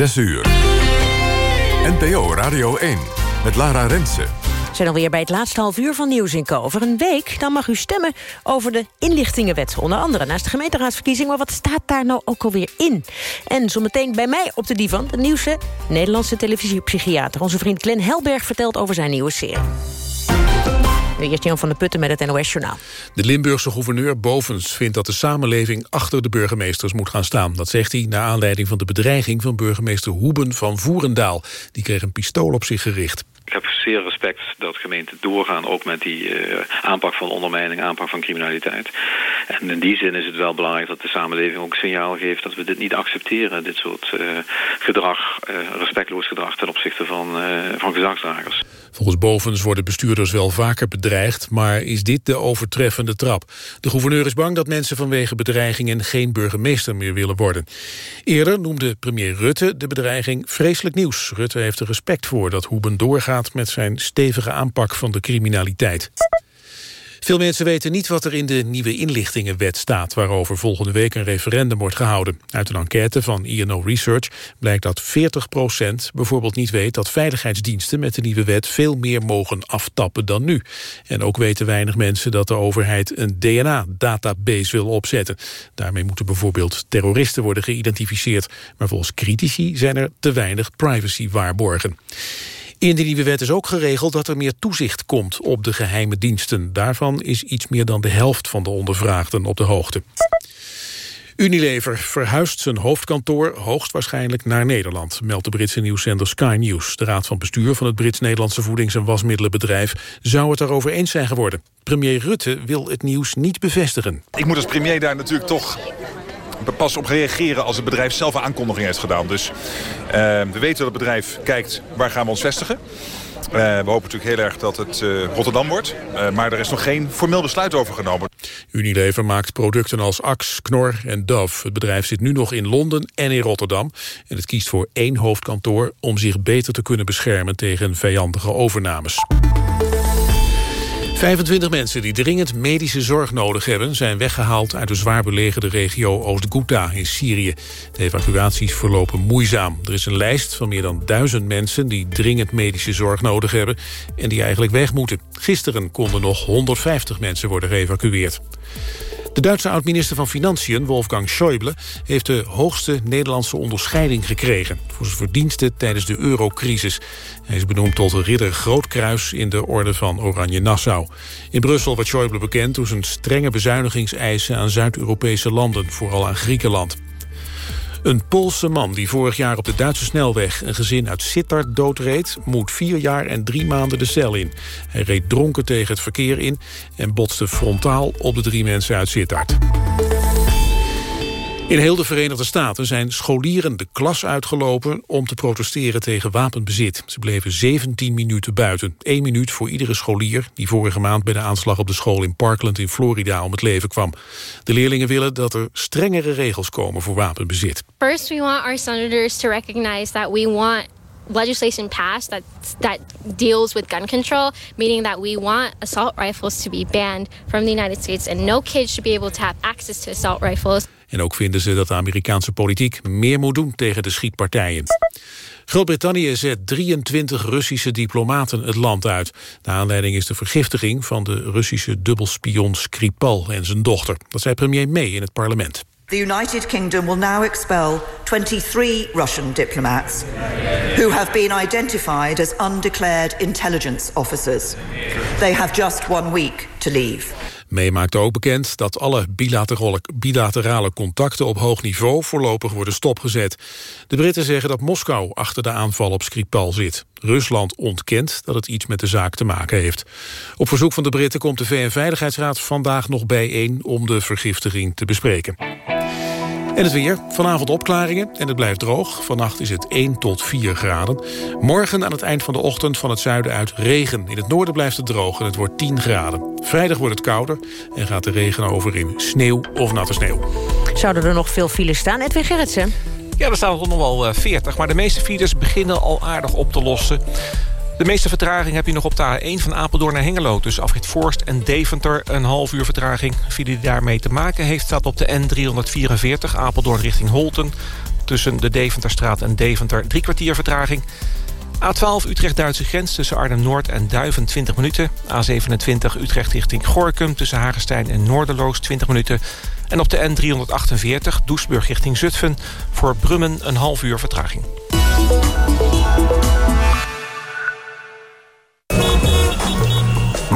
6 uur. NPO Radio 1 met Lara Rensen. We zijn alweer bij het laatste half uur van Nieuws in Over een week dan mag u stemmen over de inlichtingenwet. Onder andere naast de gemeenteraadsverkiezing. Maar wat staat daar nou ook alweer in? En zometeen bij mij op de divan de nieuwste Nederlandse televisiepsychiater. Onze vriend Glenn Helberg vertelt over zijn nieuwe serie. Eerst Jan van der Putten met het NOS-journaal. De Limburgse gouverneur Bovens vindt dat de samenleving achter de burgemeesters moet gaan staan. Dat zegt hij naar aanleiding van de bedreiging van burgemeester Hoeben van Voerendaal. Die kreeg een pistool op zich gericht. Ik heb zeer respect dat gemeenten doorgaan ook met die uh, aanpak van ondermijning, aanpak van criminaliteit. En in die zin is het wel belangrijk dat de samenleving ook signaal geeft dat we dit niet accepteren. Dit soort uh, gedrag, uh, respectloos gedrag ten opzichte van, van gezagsdragers. Volgens Bovens worden bestuurders wel vaker bedreigd, maar is dit de overtreffende trap? De gouverneur is bang dat mensen vanwege bedreigingen geen burgemeester meer willen worden. Eerder noemde premier Rutte de bedreiging vreselijk nieuws. Rutte heeft er respect voor dat Hoeben doorgaat met zijn stevige aanpak van de criminaliteit. Veel mensen weten niet wat er in de nieuwe inlichtingenwet staat... waarover volgende week een referendum wordt gehouden. Uit een enquête van INO Research blijkt dat 40% bijvoorbeeld niet weet... dat veiligheidsdiensten met de nieuwe wet veel meer mogen aftappen dan nu. En ook weten weinig mensen dat de overheid een DNA-database wil opzetten. Daarmee moeten bijvoorbeeld terroristen worden geïdentificeerd. Maar volgens critici zijn er te weinig privacy-waarborgen. In de nieuwe wet is ook geregeld dat er meer toezicht komt op de geheime diensten. Daarvan is iets meer dan de helft van de ondervraagden op de hoogte. Unilever verhuist zijn hoofdkantoor hoogstwaarschijnlijk naar Nederland, meldt de Britse nieuwszender Sky News. De raad van bestuur van het Brits-Nederlandse voedings- en wasmiddelenbedrijf zou het daarover eens zijn geworden. Premier Rutte wil het nieuws niet bevestigen. Ik moet als premier daar natuurlijk toch pas op reageren als het bedrijf zelf een aankondiging heeft gedaan. Dus uh, we weten dat het bedrijf kijkt waar gaan we ons vestigen. Uh, we hopen natuurlijk heel erg dat het uh, Rotterdam wordt. Uh, maar er is nog geen formeel besluit over genomen. Unilever maakt producten als Axe, Knor en Dove. Het bedrijf zit nu nog in Londen en in Rotterdam. En het kiest voor één hoofdkantoor om zich beter te kunnen beschermen tegen vijandige overnames. 25 mensen die dringend medische zorg nodig hebben... zijn weggehaald uit de zwaar belegerde regio Oost-Ghouta in Syrië. De evacuaties verlopen moeizaam. Er is een lijst van meer dan duizend mensen... die dringend medische zorg nodig hebben en die eigenlijk weg moeten. Gisteren konden nog 150 mensen worden geëvacueerd. De Duitse oud-minister van Financiën, Wolfgang Schäuble... heeft de hoogste Nederlandse onderscheiding gekregen... voor zijn verdiensten tijdens de eurocrisis. Hij is benoemd tot ridder Grootkruis in de orde van Oranje Nassau. In Brussel werd Schäuble bekend door zijn strenge bezuinigingseisen... aan Zuid-Europese landen, vooral aan Griekenland. Een Poolse man die vorig jaar op de Duitse snelweg... een gezin uit Sittard doodreed, moet vier jaar en drie maanden de cel in. Hij reed dronken tegen het verkeer in... en botste frontaal op de drie mensen uit Sittard. In heel de Verenigde Staten zijn scholieren de klas uitgelopen om te protesteren tegen wapenbezit. Ze bleven 17 minuten buiten. Eén minuut voor iedere scholier die vorige maand bij de aanslag op de school in Parkland in Florida om het leven kwam. De leerlingen willen dat er strengere regels komen voor wapenbezit. First we want our senators to recognize that we want legislation passed that that deals with gun control, meaning that we want assault rifles to be banned from the United States and no kid should be able to have access to assault rifles. En ook vinden ze dat de Amerikaanse politiek meer moet doen tegen de schietpartijen. Groot-Brittannië zet 23 Russische diplomaten het land uit. De aanleiding is de vergiftiging van de Russische dubbelspion Skripal en zijn dochter. Dat zei premier May in het parlement. The United Kingdom will now expel 23 Russian diplomats who have been identified as undeclared intelligence officers. They have just one week to leave. May maakte ook bekend dat alle bilaterale, bilaterale contacten op hoog niveau voorlopig worden stopgezet. De Britten zeggen dat Moskou achter de aanval op Skripal zit. Rusland ontkent dat het iets met de zaak te maken heeft. Op verzoek van de Britten komt de VN-veiligheidsraad vandaag nog bijeen om de vergiftiging te bespreken. En het weer. Vanavond opklaringen en het blijft droog. Vannacht is het 1 tot 4 graden. Morgen aan het eind van de ochtend van het zuiden uit regen. In het noorden blijft het droog en het wordt 10 graden. Vrijdag wordt het kouder en gaat de regen over in sneeuw of natte sneeuw. Zouden er nog veel files staan? Edwin Gerritsen? Ja, er staan er nog wel 40, maar de meeste files beginnen al aardig op te lossen. De meeste vertraging heb je nog op de A1 van Apeldoorn naar Hengelo. Tussen Afrit Forst en Deventer een half uur vertraging. File die daarmee te maken heeft staat op de N344 Apeldoorn richting Holten. Tussen de Deventerstraat en Deventer drie kwartier vertraging. A12 Utrecht-Duitse grens tussen Arnhem-Noord en Duiven 20 minuten. A27 Utrecht richting Gorkum tussen Hagestein en Noorderloos 20 minuten. En op de N348 Doesburg richting Zutphen... voor Brummen een half uur vertraging.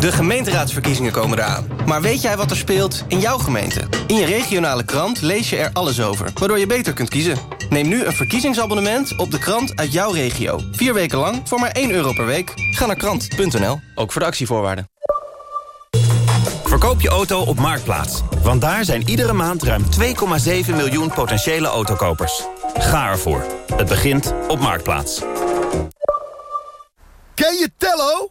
De gemeenteraadsverkiezingen komen eraan. Maar weet jij wat er speelt in jouw gemeente? In je regionale krant lees je er alles over, waardoor je beter kunt kiezen. Neem nu een verkiezingsabonnement op de krant uit jouw regio. Vier weken lang voor maar 1 euro per week. Ga naar krant.nl, ook voor de actievoorwaarden. Verkoop je auto op Marktplaats. Want daar zijn iedere maand ruim 2,7 miljoen potentiële autokopers. Ga ervoor. Het begint op Marktplaats. Ken je Tello?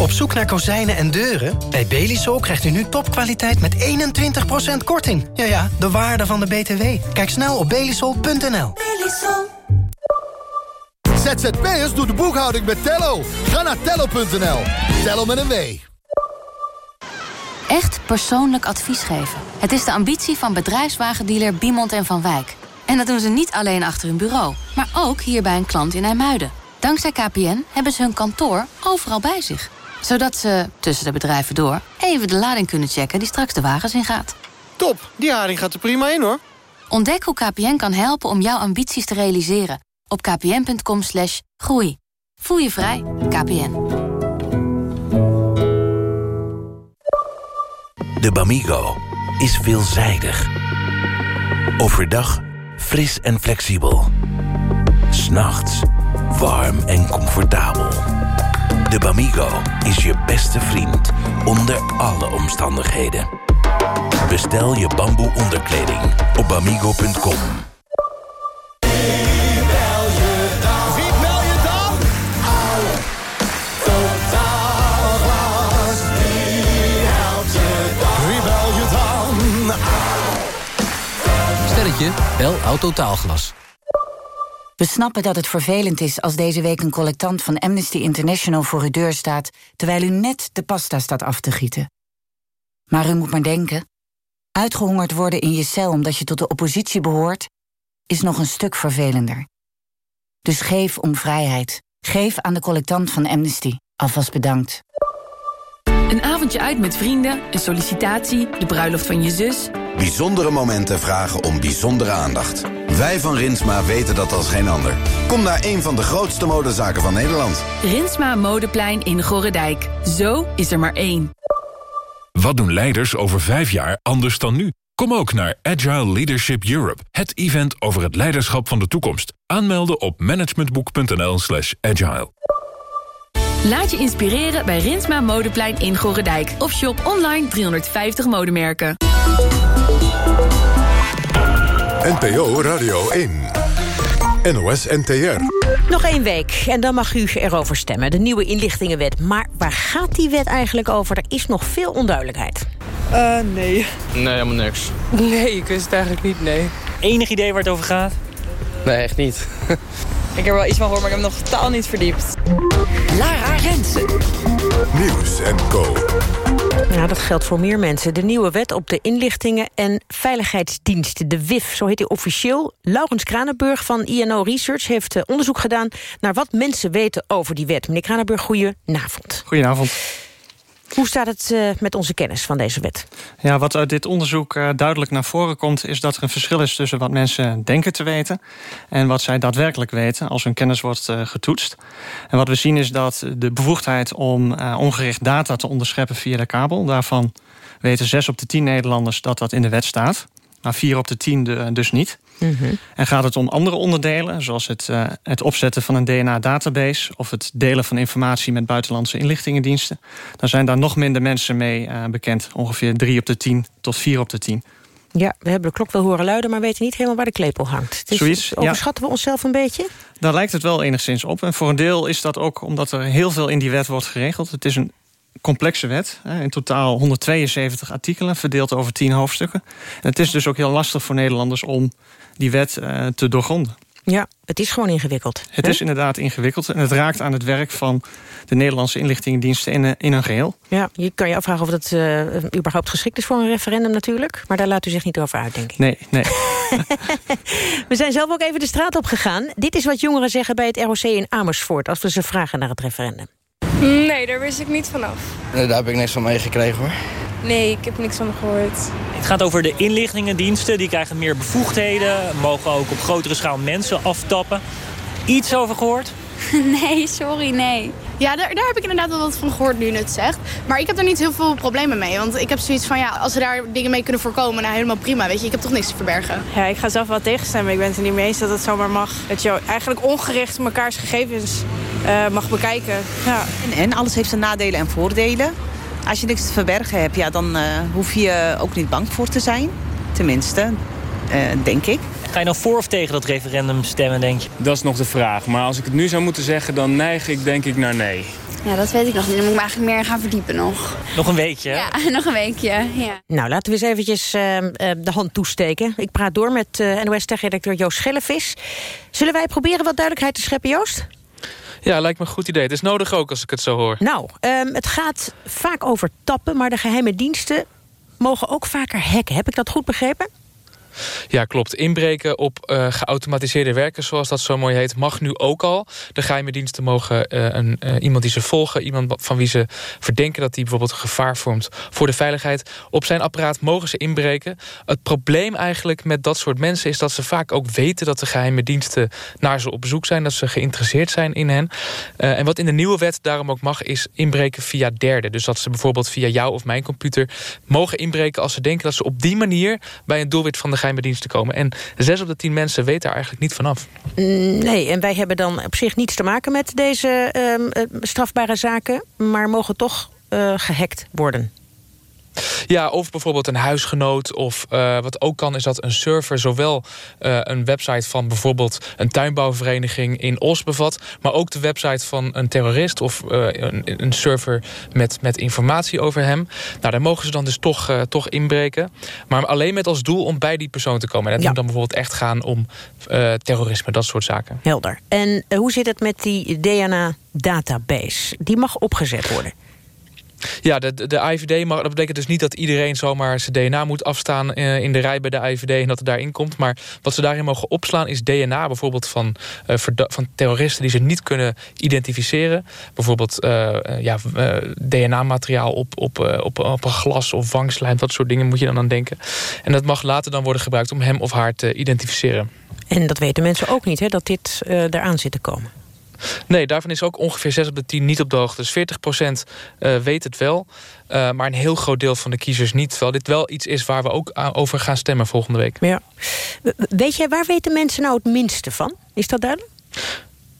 Op zoek naar kozijnen en deuren? Bij Belisol krijgt u nu topkwaliteit met 21% korting. Ja ja, de waarde van de BTW. Kijk snel op belisol.nl. Belisol. ZZP'ers doet de boekhouding met Tello. Ga naar tello.nl. Tello met een W. Echt persoonlijk advies geven. Het is de ambitie van bedrijfswagendealer Biemond en Van Wijk. En dat doen ze niet alleen achter hun bureau, maar ook hier bij een klant in IJmuiden. Dankzij KPN hebben ze hun kantoor overal bij zich. Zodat ze, tussen de bedrijven door, even de lading kunnen checken die straks de wagens ingaat. Top, die haring gaat er prima in hoor. Ontdek hoe KPN kan helpen om jouw ambities te realiseren. Op kpn.com slash groei. Voel je vrij, KPN. De Bamigo is veelzijdig. Overdag fris en flexibel. S'nachts warm en comfortabel. De Bamigo is je beste vriend onder alle omstandigheden. Bestel je bamboe onderkleding op bamigo.com. Bel Autotaalglas. We snappen dat het vervelend is als deze week een collectant van Amnesty International voor uw deur staat, terwijl u net de pasta staat af te gieten. Maar u moet maar denken, uitgehongerd worden in je cel omdat je tot de oppositie behoort, is nog een stuk vervelender. Dus geef om vrijheid. Geef aan de collectant van Amnesty. Alvast bedankt. Een avondje uit met vrienden, een sollicitatie, de bruiloft van je zus. Bijzondere momenten vragen om bijzondere aandacht. Wij van Rinsma weten dat als geen ander. Kom naar een van de grootste modezaken van Nederland. Rinsma Modeplein in Gorredijk. Zo is er maar één. Wat doen leiders over vijf jaar anders dan nu? Kom ook naar Agile Leadership Europe, het event over het leiderschap van de toekomst. Aanmelden op managementboek.nl slash agile. Laat je inspireren bij Rinsma Modeplein in Gorredijk. Of shop online 350 modemerken. NPO Radio 1. NOS NTR. Nog één week en dan mag u erover stemmen. De nieuwe inlichtingenwet. Maar waar gaat die wet eigenlijk over? Er is nog veel onduidelijkheid. Uh, nee. Nee, helemaal niks. Nee, ik wist het eigenlijk niet, nee. Enig idee waar het over gaat? Nee, echt niet. Ik heb er wel iets van gehoord, maar ik heb nog totaal niet verdiept. Lara Rensen. Nieuws en Co. Ja, dat geldt voor meer mensen. De nieuwe wet op de inlichtingen en veiligheidsdiensten, de WIF, zo heet die officieel. Laurens Kranenburg van INO Research heeft eh, onderzoek gedaan... naar wat mensen weten over die wet. Meneer Kranenburg, goedenavond. Goedenavond. Hoe staat het uh, met onze kennis van deze wet? Ja, wat uit dit onderzoek uh, duidelijk naar voren komt... is dat er een verschil is tussen wat mensen denken te weten... en wat zij daadwerkelijk weten als hun kennis wordt uh, getoetst. En wat we zien is dat de bevoegdheid om ongericht data te onderscheppen via de kabel... daarvan weten zes op de tien Nederlanders dat dat in de wet staat. Maar vier op de tien dus niet. En gaat het om andere onderdelen, zoals het, uh, het opzetten van een DNA-database... of het delen van informatie met buitenlandse inlichtingendiensten... dan zijn daar nog minder mensen mee uh, bekend. Ongeveer drie op de tien tot vier op de tien. Ja, we hebben de klok wel horen luiden, maar weten niet helemaal waar de klepel hangt. Dus Zoiets, overschatten ja. we onszelf een beetje? Daar lijkt het wel enigszins op. En voor een deel is dat ook omdat er heel veel in die wet wordt geregeld. Het is een complexe wet. In totaal 172 artikelen, verdeeld over 10 hoofdstukken. En het is dus ook heel lastig voor Nederlanders om die wet uh, te doorgronden. Ja, het is gewoon ingewikkeld. Het hè? is inderdaad ingewikkeld. En het raakt aan het werk van de Nederlandse inlichtingendiensten in, in een geheel. Ja, je kan je afvragen of dat uh, überhaupt geschikt is voor een referendum natuurlijk. Maar daar laat u zich niet over uit, denk ik. Nee, nee. we zijn zelf ook even de straat op gegaan. Dit is wat jongeren zeggen bij het ROC in Amersfoort... als we ze vragen naar het referendum. Nee, daar wist ik niet vanaf. Nee, daar heb ik niks van meegekregen hoor. Nee, ik heb niks van gehoord. Het gaat over de inlichtingendiensten. Die krijgen meer bevoegdheden. Mogen ook op grotere schaal mensen aftappen. Iets over gehoord? Nee, sorry, nee. Ja, daar, daar heb ik inderdaad wel wat van gehoord nu het zegt. Maar ik heb er niet heel veel problemen mee. Want ik heb zoiets van, ja, als ze daar dingen mee kunnen voorkomen... nou, helemaal prima, weet je. Ik heb toch niks te verbergen. Ja, ik ga zelf wel tegenstemmen. Ik ben het er niet mee eens dat het zomaar mag. Dat je eigenlijk ongericht mekaars gegevens mag bekijken. Ja. En, en alles heeft zijn nadelen en voordelen. Als je niks te verbergen hebt, ja, dan uh, hoef je ook niet bang voor te zijn. Tenminste, uh, denk ik. Ga je nou voor of tegen dat referendum stemmen, denk je? Dat is nog de vraag. Maar als ik het nu zou moeten zeggen, dan neig ik denk ik naar nee. Ja, dat weet ik nog niet. Dan moet ik me eigenlijk meer gaan verdiepen nog. Nog een weekje, hè? Ja, nog een weekje, ja. Nou, laten we eens eventjes uh, de hand toesteken. Ik praat door met uh, NOS-tech-redacteur Joost Schellevis. Zullen wij proberen wat duidelijkheid te scheppen, Joost? Ja, lijkt me een goed idee. Het is nodig ook als ik het zo hoor. Nou, um, het gaat vaak over tappen, maar de geheime diensten mogen ook vaker hacken. Heb ik dat goed begrepen? Ja, klopt. Inbreken op uh, geautomatiseerde werken, zoals dat zo mooi heet, mag nu ook al. De geheime diensten mogen uh, een, uh, iemand die ze volgen, iemand van wie ze verdenken dat hij bijvoorbeeld een gevaar vormt voor de veiligheid, op zijn apparaat mogen ze inbreken. Het probleem eigenlijk met dat soort mensen is dat ze vaak ook weten dat de geheime diensten naar ze op zoek zijn, dat ze geïnteresseerd zijn in hen. en wat in de nieuwe wet daarom ook mag, is inbreken via derden. Dus dat ze bijvoorbeeld via jou of mijn computer mogen inbreken als ze denken dat ze op die manier bij een doelwit van de diensten komen. En zes op de tien mensen weten daar eigenlijk niet vanaf. Nee, en wij hebben dan op zich niets te maken met deze uh, strafbare zaken... maar mogen toch uh, gehackt worden. Ja, of bijvoorbeeld een huisgenoot. Of uh, wat ook kan is dat een server zowel uh, een website van bijvoorbeeld een tuinbouwvereniging in Os bevat. Maar ook de website van een terrorist of uh, een, een, server met, met informatie over hem. Nou, daar mogen ze dan dus toch, toch inbreken. Maar alleen met als doel om bij die persoon te komen. En dat ja. moet dan bijvoorbeeld echt gaan om terrorisme, dat soort zaken. Helder. En hoe zit het met die DNA-database? Die mag opgezet worden. Ja, de, de IVD, mag, dat betekent dus niet dat iedereen zomaar zijn DNA moet afstaan uh, in de rij bij de IVD en dat het daarin komt. Maar wat ze daarin mogen opslaan is DNA bijvoorbeeld van, uh, van terroristen die ze niet kunnen identificeren. Bijvoorbeeld uh, ja, DNA-materiaal op, op, op, op een glas of wangslijm, dat soort dingen moet je dan aan denken. En dat mag later dan worden gebruikt om hem of haar te identificeren. En dat weten mensen ook niet, hè, dat dit eraan zit te komen. Nee, daarvan is ook ongeveer 6 op de 10 niet op de hoogte. Dus 40 procent uh, weet het wel. Uh, maar een heel groot deel van de kiezers niet. Terwijl dit wel iets is waar we ook over gaan stemmen volgende week. Ja. Weet jij, waar weten mensen nou het minste van? Is dat duidelijk?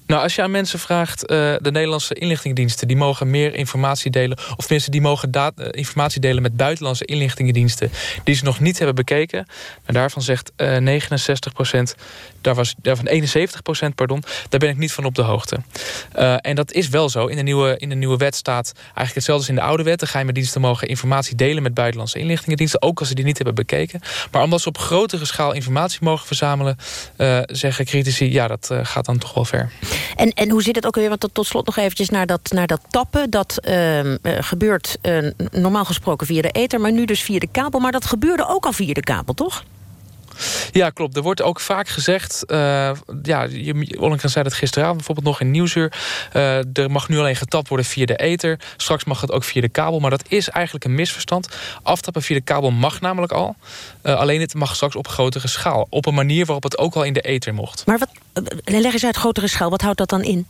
Nou, als je aan mensen vraagt, uh, de Nederlandse inlichtingendiensten... die mogen meer informatie delen... of mensen die mogen informatie delen met buitenlandse inlichtingendiensten... die ze nog niet hebben bekeken. Daarvan zegt uh, 69 procent, daar was, daarvan 71 procent, pardon... daar ben ik niet van op de hoogte. Uh, en dat is wel zo. In de, nieuwe, in de nieuwe wet staat eigenlijk hetzelfde als in de oude wet. De geheime diensten mogen informatie delen met buitenlandse inlichtingendiensten... ook als ze die niet hebben bekeken. Maar omdat ze op grotere schaal informatie mogen verzamelen... Uh, zeggen critici, ja, dat uh, gaat dan toch wel ver. En, en hoe zit het ook weer? Want tot slot nog eventjes naar dat, naar dat tappen. Dat uh, gebeurt normaal gesproken via de ether, maar nu dus via de kabel. Maar dat gebeurde ook al via de kabel, toch? Ja, klopt. Er wordt ook vaak gezegd... Uh, ja, Ollengren zei dat gisteravond bijvoorbeeld nog in Nieuwsuur... Uh, er mag nu alleen getapt worden via de ether. Straks mag het ook via de kabel. Maar dat is eigenlijk een misverstand. Aftappen via de kabel mag namelijk al. Uh, alleen het mag straks op grotere schaal. Op een manier waarop het ook al in de ether mocht. Maar wat, leg eens uit grotere schaal. Wat houdt dat dan in?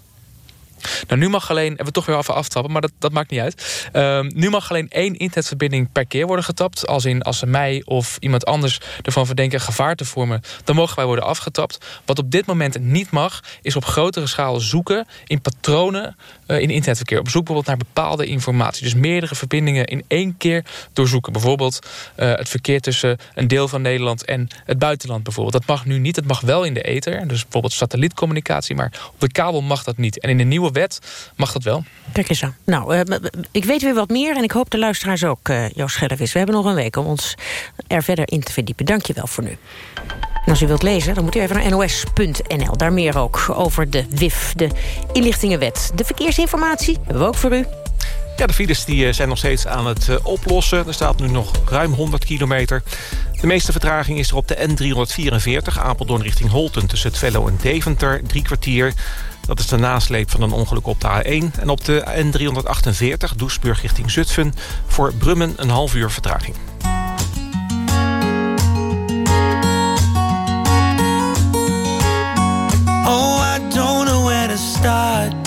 Nou, nu mag alleen, en we toch weer even aftappen, maar dat, dat maakt niet uit. Ehm, nu mag alleen één internetverbinding per keer worden getapt. Als in als ze mij of iemand anders ervan verdenken gevaar te vormen, dan mogen wij worden afgetapt. Wat op dit moment niet mag, is op grotere schaal zoeken in patronen uh, in internetverkeer. Op zoek bijvoorbeeld naar bepaalde informatie. Dus meerdere verbindingen in één keer doorzoeken. Bijvoorbeeld uh, het verkeer tussen een deel van Nederland en het buitenland bijvoorbeeld. Dat mag nu niet. Het mag wel in de ether. Dus bijvoorbeeld satellietcommunicatie. Maar op de kabel mag dat niet. En in de nieuwe wet mag dat wel. Kijk eens aan. Nou, uh, ik weet weer wat meer en ik hoop de luisteraars ook, uh, Joost Schellevis. We hebben nog een week om ons er verder in te verdiepen. Dank je wel voor nu. En als u wilt lezen, dan moet u even naar nos.nl. Daar meer ook over de WIF, de inlichtingenwet. De verkeersinformatie hebben we ook voor u. Ja, de files die zijn nog steeds aan het oplossen. Er staat nu nog ruim 100 kilometer. De meeste vertraging is er op de N344, Apeldoorn richting Holten... tussen het Vello en Deventer, drie kwartier. Dat is de nasleep van een ongeluk op de A1. En op de N348, Doesburg richting Zutphen... voor Brummen een half uur vertraging. Oh, I don't know where to start.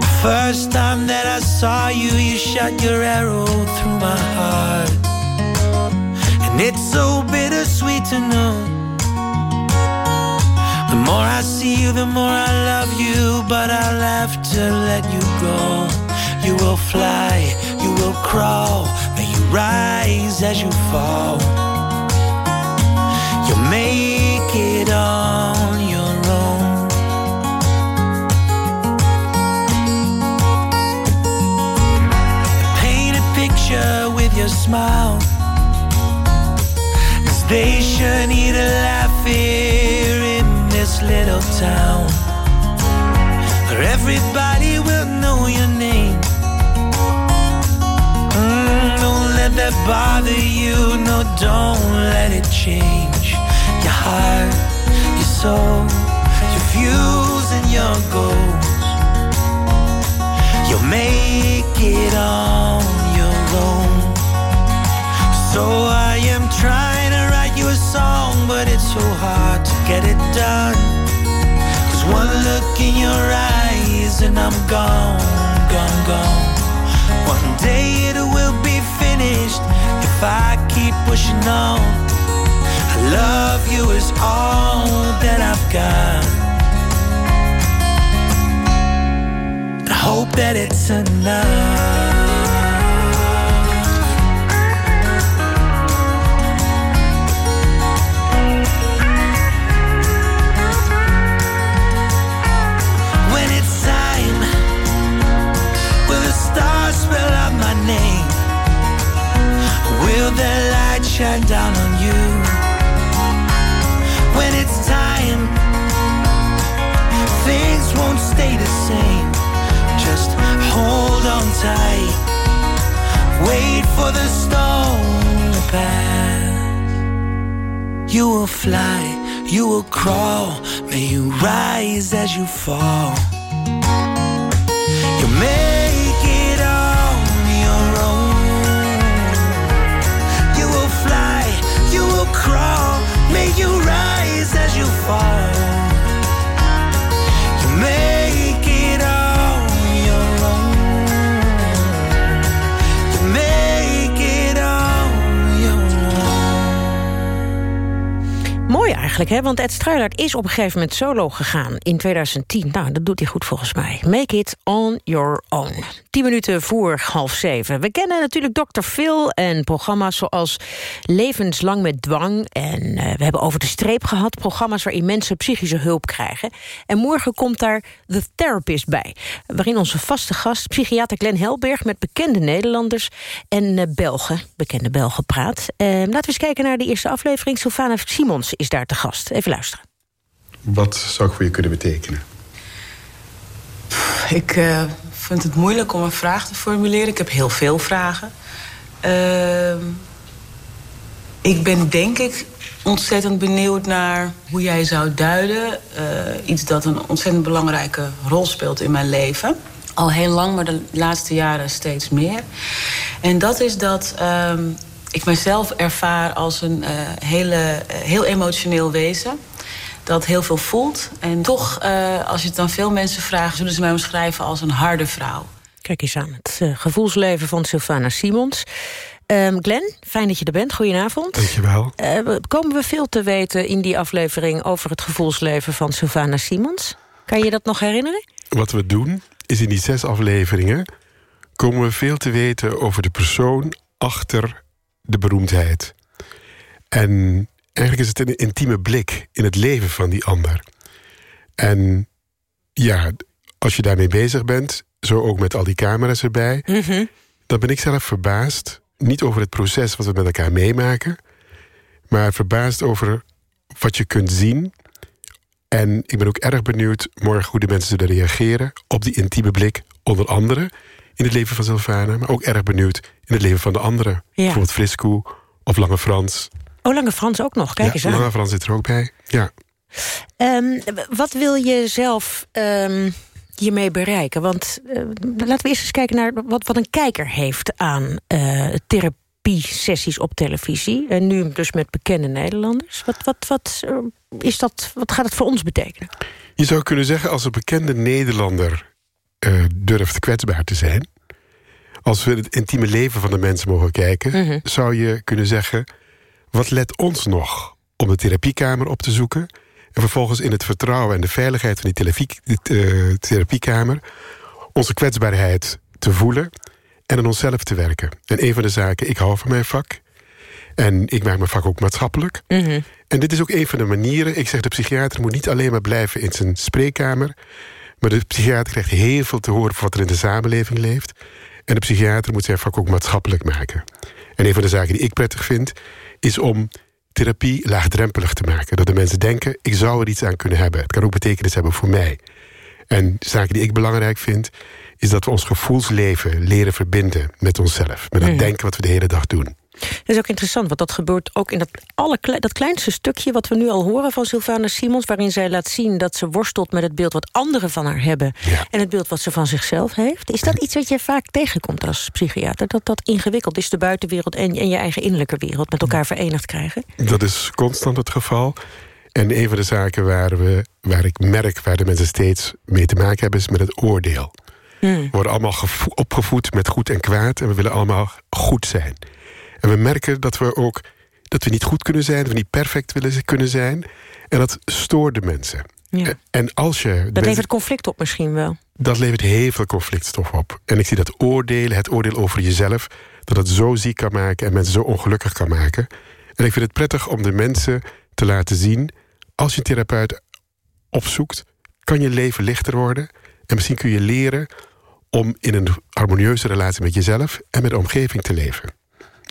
The first time that I saw you, you shot your arrow through my heart. And it's so bittersweet to know. More I see you, the more I love you, but I'll have to let you go. You will fly, you will crawl, may you rise as you fall. You'll make it on your own. Paint a picture with your smile. Cause they sure need a laugh this little town. Where everybody will know your name. Mm, don't let that bother you, no, don't let it change your heart, your soul, your views and your goals. You'll make it on your own. So I am trying you a song, but it's so hard to get it done. Cause one look in your eyes and I'm gone, gone, gone. One day it will be finished if I keep pushing on. I love you is all that I've got. I hope that it's enough. Shine down on you? When it's time, things won't stay the same. Just hold on tight. Wait for the storm to pass. You will fly, you will crawl. May you rise as you fall. Rise as you fall. Hè? want Ed Struilaert is op een gegeven moment solo gegaan in 2010. Nou, dat doet hij goed volgens mij. Make it on your own. 10 minuten voor half zeven. We kennen natuurlijk Dr. Phil en programma's zoals Levenslang met dwang. En uh, we hebben over de streep gehad. Programma's waarin mensen psychische hulp krijgen. En morgen komt daar The Therapist bij. Waarin onze vaste gast, psychiater Glenn Helberg... met bekende Nederlanders en uh, Belgen, bekende Belgen praat. Uh, laten we eens kijken naar de eerste aflevering. Sylvana Simons is daar te gast. Even luisteren. Wat zou ik voor je kunnen betekenen? Ik uh, vind het moeilijk om een vraag te formuleren. Ik heb heel veel vragen. Uh, ik ben denk ik ontzettend benieuwd naar hoe jij zou duiden. Uh, iets dat een ontzettend belangrijke rol speelt in mijn leven. Al heel lang, maar de laatste jaren steeds meer. En dat is dat ik mezelf ervaar als een hele, heel emotioneel wezen dat heel veel voelt. En toch, uh, als je het dan veel mensen vraagt... zullen ze mij omschrijven als een harde vrouw. Kijk eens aan, het uh, gevoelsleven van Sylvana Simons. Um, Glenn, fijn dat je er bent. Goedenavond. Dankjewel. Uh, komen we veel te weten in die aflevering... over het gevoelsleven van Sylvana Simons? Kan je dat nog herinneren? Wat we doen, is in die zes afleveringen... komen we veel te weten over de persoon achter de beroemdheid. En eigenlijk is het een intieme blik in het leven van die ander. En ja, als je daarmee bezig bent, zo ook met al die camera's erbij... Mhm. dan ben ik zelf verbaasd, niet over het proces wat we met elkaar meemaken... maar verbaasd over wat je kunt zien. En ik ben ook erg benieuwd morgen hoe de mensen zullen reageren... op die intieme blik, onder andere in het leven van Sylvana... maar ook erg benieuwd in het leven van de anderen. Bijvoorbeeld Frisco of Lange Frans... Oh, Lange Frans ook nog, kijk ja, eens aan. Lange Frans zit er ook bij, ja. Um, wat wil je zelf um, hiermee bereiken? Want uh, laten we eerst eens kijken naar wat, wat een kijker heeft aan uh, therapie-sessies op televisie. En nu dus met bekende Nederlanders. Wat, wat, wat, uh, is dat, wat gaat het voor ons betekenen? Je zou kunnen zeggen, als een bekende Nederlander durft kwetsbaar te zijn... als we het intieme leven van de mensen mogen kijken... Mhm. Mm -hmm. zou je kunnen zeggen wat let ons nog om de therapiekamer op te zoeken... en vervolgens in het vertrouwen en de veiligheid van die uh, therapiekamer... onze kwetsbaarheid te voelen en aan onszelf te werken. En een van de zaken, ik hou van mijn vak... en ik maak mijn vak ook maatschappelijk. Mm -hmm. En dit is ook een van de manieren... ik zeg, de psychiater moet niet alleen maar blijven in zijn spreekkamer... maar de psychiater krijgt heel veel te horen... van wat er in de samenleving leeft... en de psychiater moet zijn vak ook maatschappelijk maken. En een van de zaken die ik prettig vind is om therapie laagdrempelig te maken. Dat de mensen denken, ik zou er iets aan kunnen hebben. Het kan ook betekenis hebben voor mij. En zaken die ik belangrijk vind... is dat we ons gevoelsleven leren verbinden met onszelf. Met het Mm. denken wat we de hele dag doen. Dat is ook interessant, want dat gebeurt ook in dat, alle, dat kleinste stukje... wat we nu al horen van Sylvana Simons... waarin zij laat zien dat ze worstelt met het beeld wat anderen van haar hebben... en het beeld wat ze van zichzelf heeft. Is dat iets wat je vaak tegenkomt als psychiater? Dat dat ingewikkeld is, de buitenwereld en, en je eigen innerlijke wereld... met elkaar verenigd krijgen? Dat is constant het geval. En een van de zaken waar, we, waar ik merk... waar de mensen steeds mee te maken hebben... is met het oordeel. Hmm. We worden allemaal opgevoed met goed en kwaad... en we willen allemaal goed zijn. En we merken dat we ook dat we niet goed kunnen zijn... dat we niet perfect willen kunnen zijn. En dat stoort de mensen. Ja. En als je... Dat mensen, levert conflict op misschien wel. Dat levert heel veel conflictstof op. En ik zie dat oordelen, het oordeel over jezelf... dat het zo ziek kan maken en mensen zo ongelukkig kan maken. En ik vind het prettig om de mensen te laten zien... als je een therapeut opzoekt, kan je leven lichter worden... en misschien kun je leren om in een harmonieuze relatie met jezelf... en met de omgeving te leven.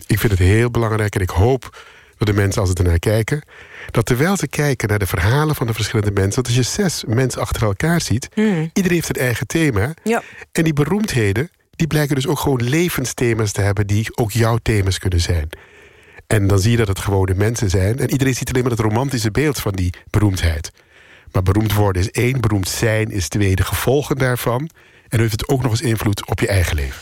Ik vind het heel belangrijk en ik hoop dat de mensen als ze ernaar kijken... dat terwijl ze kijken naar de verhalen van de verschillende mensen... dat als je zes mensen achter elkaar ziet... Hmm. iedereen heeft een eigen thema. Ja. En die beroemdheden, die blijken dus ook gewoon levensthema's te hebben... die ook jouw thema's kunnen zijn. En dan zie je dat het gewone mensen zijn. En iedereen ziet alleen maar het romantische beeld van die beroemdheid. Maar beroemd worden is één, beroemd zijn is twee. De gevolgen daarvan. En dan heeft het ook nog eens invloed op je eigen leven.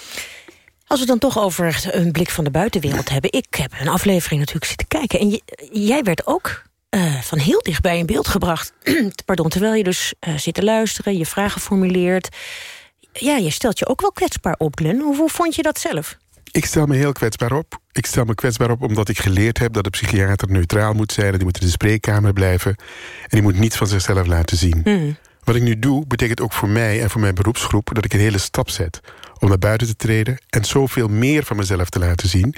Als we het dan toch over een blik van de buitenwereld hebben... ik heb een aflevering natuurlijk zitten kijken. En je, jij werd ook uh, van heel dichtbij in beeld gebracht. Pardon, terwijl je dus uh, zit te luisteren, je vragen formuleert. Ja, je stelt je ook wel kwetsbaar op, Glenn. Hoe, hoe vond je dat zelf? Ik stel me heel kwetsbaar op. Ik stel me kwetsbaar op omdat ik geleerd heb... dat de psychiater neutraal moet zijn... en die moet in de spreekkamer blijven... en die moet niets van zichzelf laten zien. Hmm. Wat ik nu doe, betekent ook voor mij en voor mijn beroepsgroep... dat ik een hele stap zet om naar buiten te treden... en zoveel meer van mezelf te laten zien.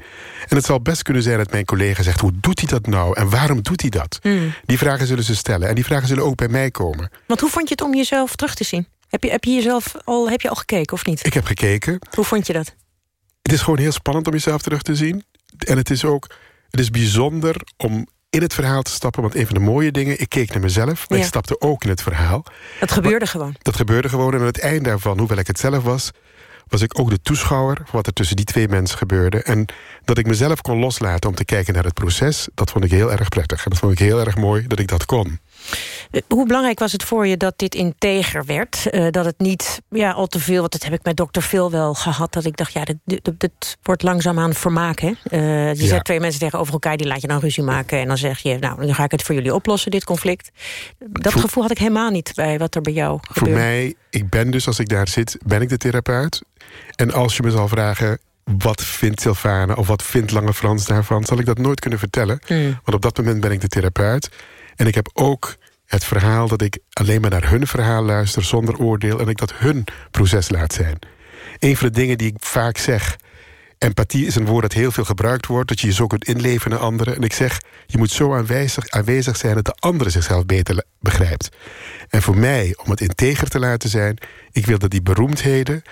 En het zal best kunnen zijn dat mijn collega zegt... hoe doet hij dat nou en waarom doet hij dat? Hmm. Die vragen zullen ze stellen en die vragen zullen ook bij mij komen. Want hoe vond je het om jezelf terug te zien? Heb je, heb je, jezelf al, heb je al gekeken of niet? Ik heb gekeken. Hoe vond je dat? Het is gewoon heel spannend om jezelf terug te zien. En het is ook het is bijzonder om in het verhaal te stappen. Want een van de mooie dingen, ik keek naar mezelf... maar Ja. ik stapte ook in het verhaal. Dat gebeurde gewoon. Dat gebeurde gewoon. En aan het eind daarvan, hoewel ik het zelf was... was ik ook de toeschouwer wat er tussen die twee mensen gebeurde. En dat ik mezelf kon loslaten om te kijken naar het proces... dat vond ik heel erg prettig. En dat vond ik heel erg mooi dat ik dat kon. Hoe belangrijk was het voor je dat dit integer werd? Uh, dat het niet ja, al te veel, want dat heb ik met dokter Phil wel gehad... dat ik dacht, ja, dit, dit, dit wordt langzaamaan vermaak, hè? Uh, je ja. zet twee mensen tegenover elkaar, die laat je dan ruzie maken... en dan zeg je, nou, dan ga ik het voor jullie oplossen, dit conflict. Dat voor, gevoel had ik helemaal niet bij wat er bij jou gebeurt. Voor mij, ik ben dus, als ik daar zit, ben ik de therapeut. En als je me zal vragen, wat vindt Sylvana of wat vindt Lange Frans daarvan... zal ik dat nooit kunnen vertellen. Mm. Want op dat moment ben ik de therapeut. En ik heb ook het verhaal dat ik alleen maar naar hun verhaal luister... zonder oordeel en ik dat hun proces laat zijn. Een van de dingen die ik vaak zeg... empathie is een woord dat heel veel gebruikt wordt... dat je je zo kunt inleven naar anderen. En ik zeg, je moet zo aanwezig, aanwezig zijn... dat de andere zichzelf beter begrijpt. En voor mij, om het integer te laten zijn... ik wil dat die beroemdheden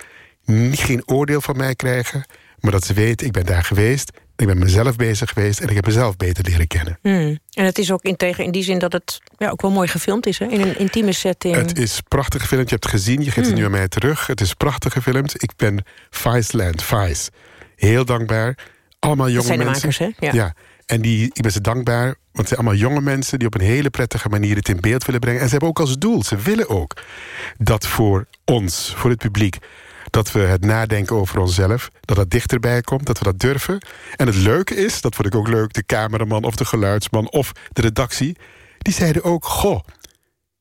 geen oordeel van mij krijgen... maar dat ze weten, ik ben daar geweest... Ik ben mezelf bezig geweest en ik heb mezelf beter leren kennen. Hmm. En het is ook integer in die zin dat het ja, ook wel mooi gefilmd is, hè? in een intieme setting. Het is prachtig gefilmd, je hebt het gezien, je geeft hmm. het nu aan mij terug. Het is prachtig gefilmd. Ik ben Viceland, Vice. Heel dankbaar. Allemaal jonge zijn mensen. Makers, hè? Ja. ja. En die, ik ben ze dankbaar, want het zijn allemaal jonge mensen... die op een hele prettige manier het in beeld willen brengen. En ze hebben ook als doel, ze willen ook... dat voor ons, voor het publiek dat we het nadenken over onszelf, dat dat dichterbij komt, dat we dat durven. En het leuke is, dat vond ik ook leuk, de cameraman of de geluidsman of de redactie... die zeiden ook, goh,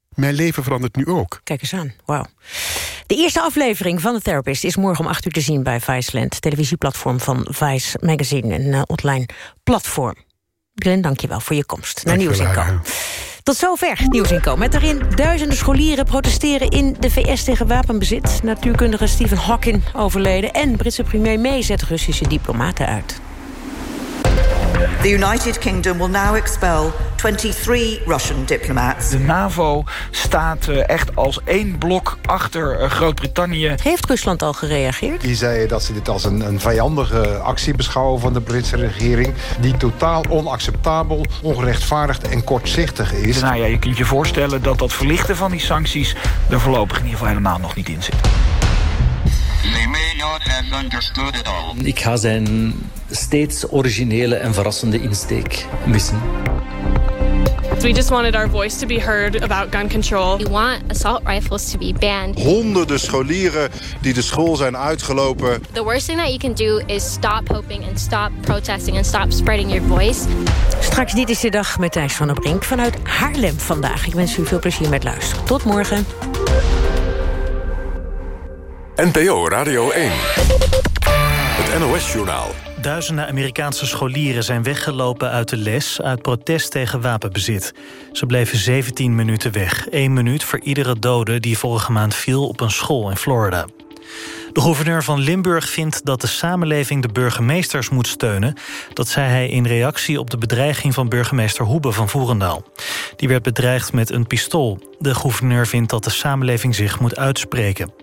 mijn leven verandert nu ook. Kijk eens aan, wauw. De eerste aflevering van The Therapist is morgen om 8 uur te zien bij Viceland... televisieplatform van Vice Magazine, een uh, online platform. Glenn, dank je wel voor je komst naar Nieuwsinko. Tot zover Nieuwsinko. Met daarin duizenden scholieren protesteren in de VS tegen wapenbezit. Natuurkundige Stephen Hawking overleden. En Britse premier May zet Russische diplomaten uit. The United Kingdom will now expel 23 Russian diplomats. De NAVO staat uh, echt als één blok achter uh, Groot-Brittannië. Heeft Rusland al gereageerd? Die zeiden dat ze dit als een, een vijandige actie beschouwen van de Britse regering... die totaal onacceptabel, ongerechtvaardigd en kortzichtig is. Nou ja, je kunt je voorstellen dat dat verlichten van die sancties... er voorlopig in ieder geval helemaal nog niet in zit. Ik ga zijn steeds originele en verrassende insteek missen. We just wanted our voice to be heard about gun control. We want assault rifles to be banned. Honderden scholieren die de school zijn uitgelopen. The worst thing that you can do is stop hoping and stop protesting and stop spreading your voice. Straks dit is de dag met Thijs van der Brink vanuit Haarlem vandaag. Ik wens u veel plezier met luisteren. Tot morgen. NPO Radio 1. NOS-journaal. Duizenden Amerikaanse scholieren zijn weggelopen uit de les... uit protest tegen wapenbezit. Ze bleven 17 minuten weg. 1 minuut voor iedere dode die vorige maand viel op een school in Florida. De gouverneur van Limburg vindt dat de samenleving de burgemeesters moet steunen. Dat zei hij in reactie op de bedreiging van burgemeester Hoebe van Voerendaal. Die werd bedreigd met een pistool. De gouverneur vindt dat de samenleving zich moet uitspreken.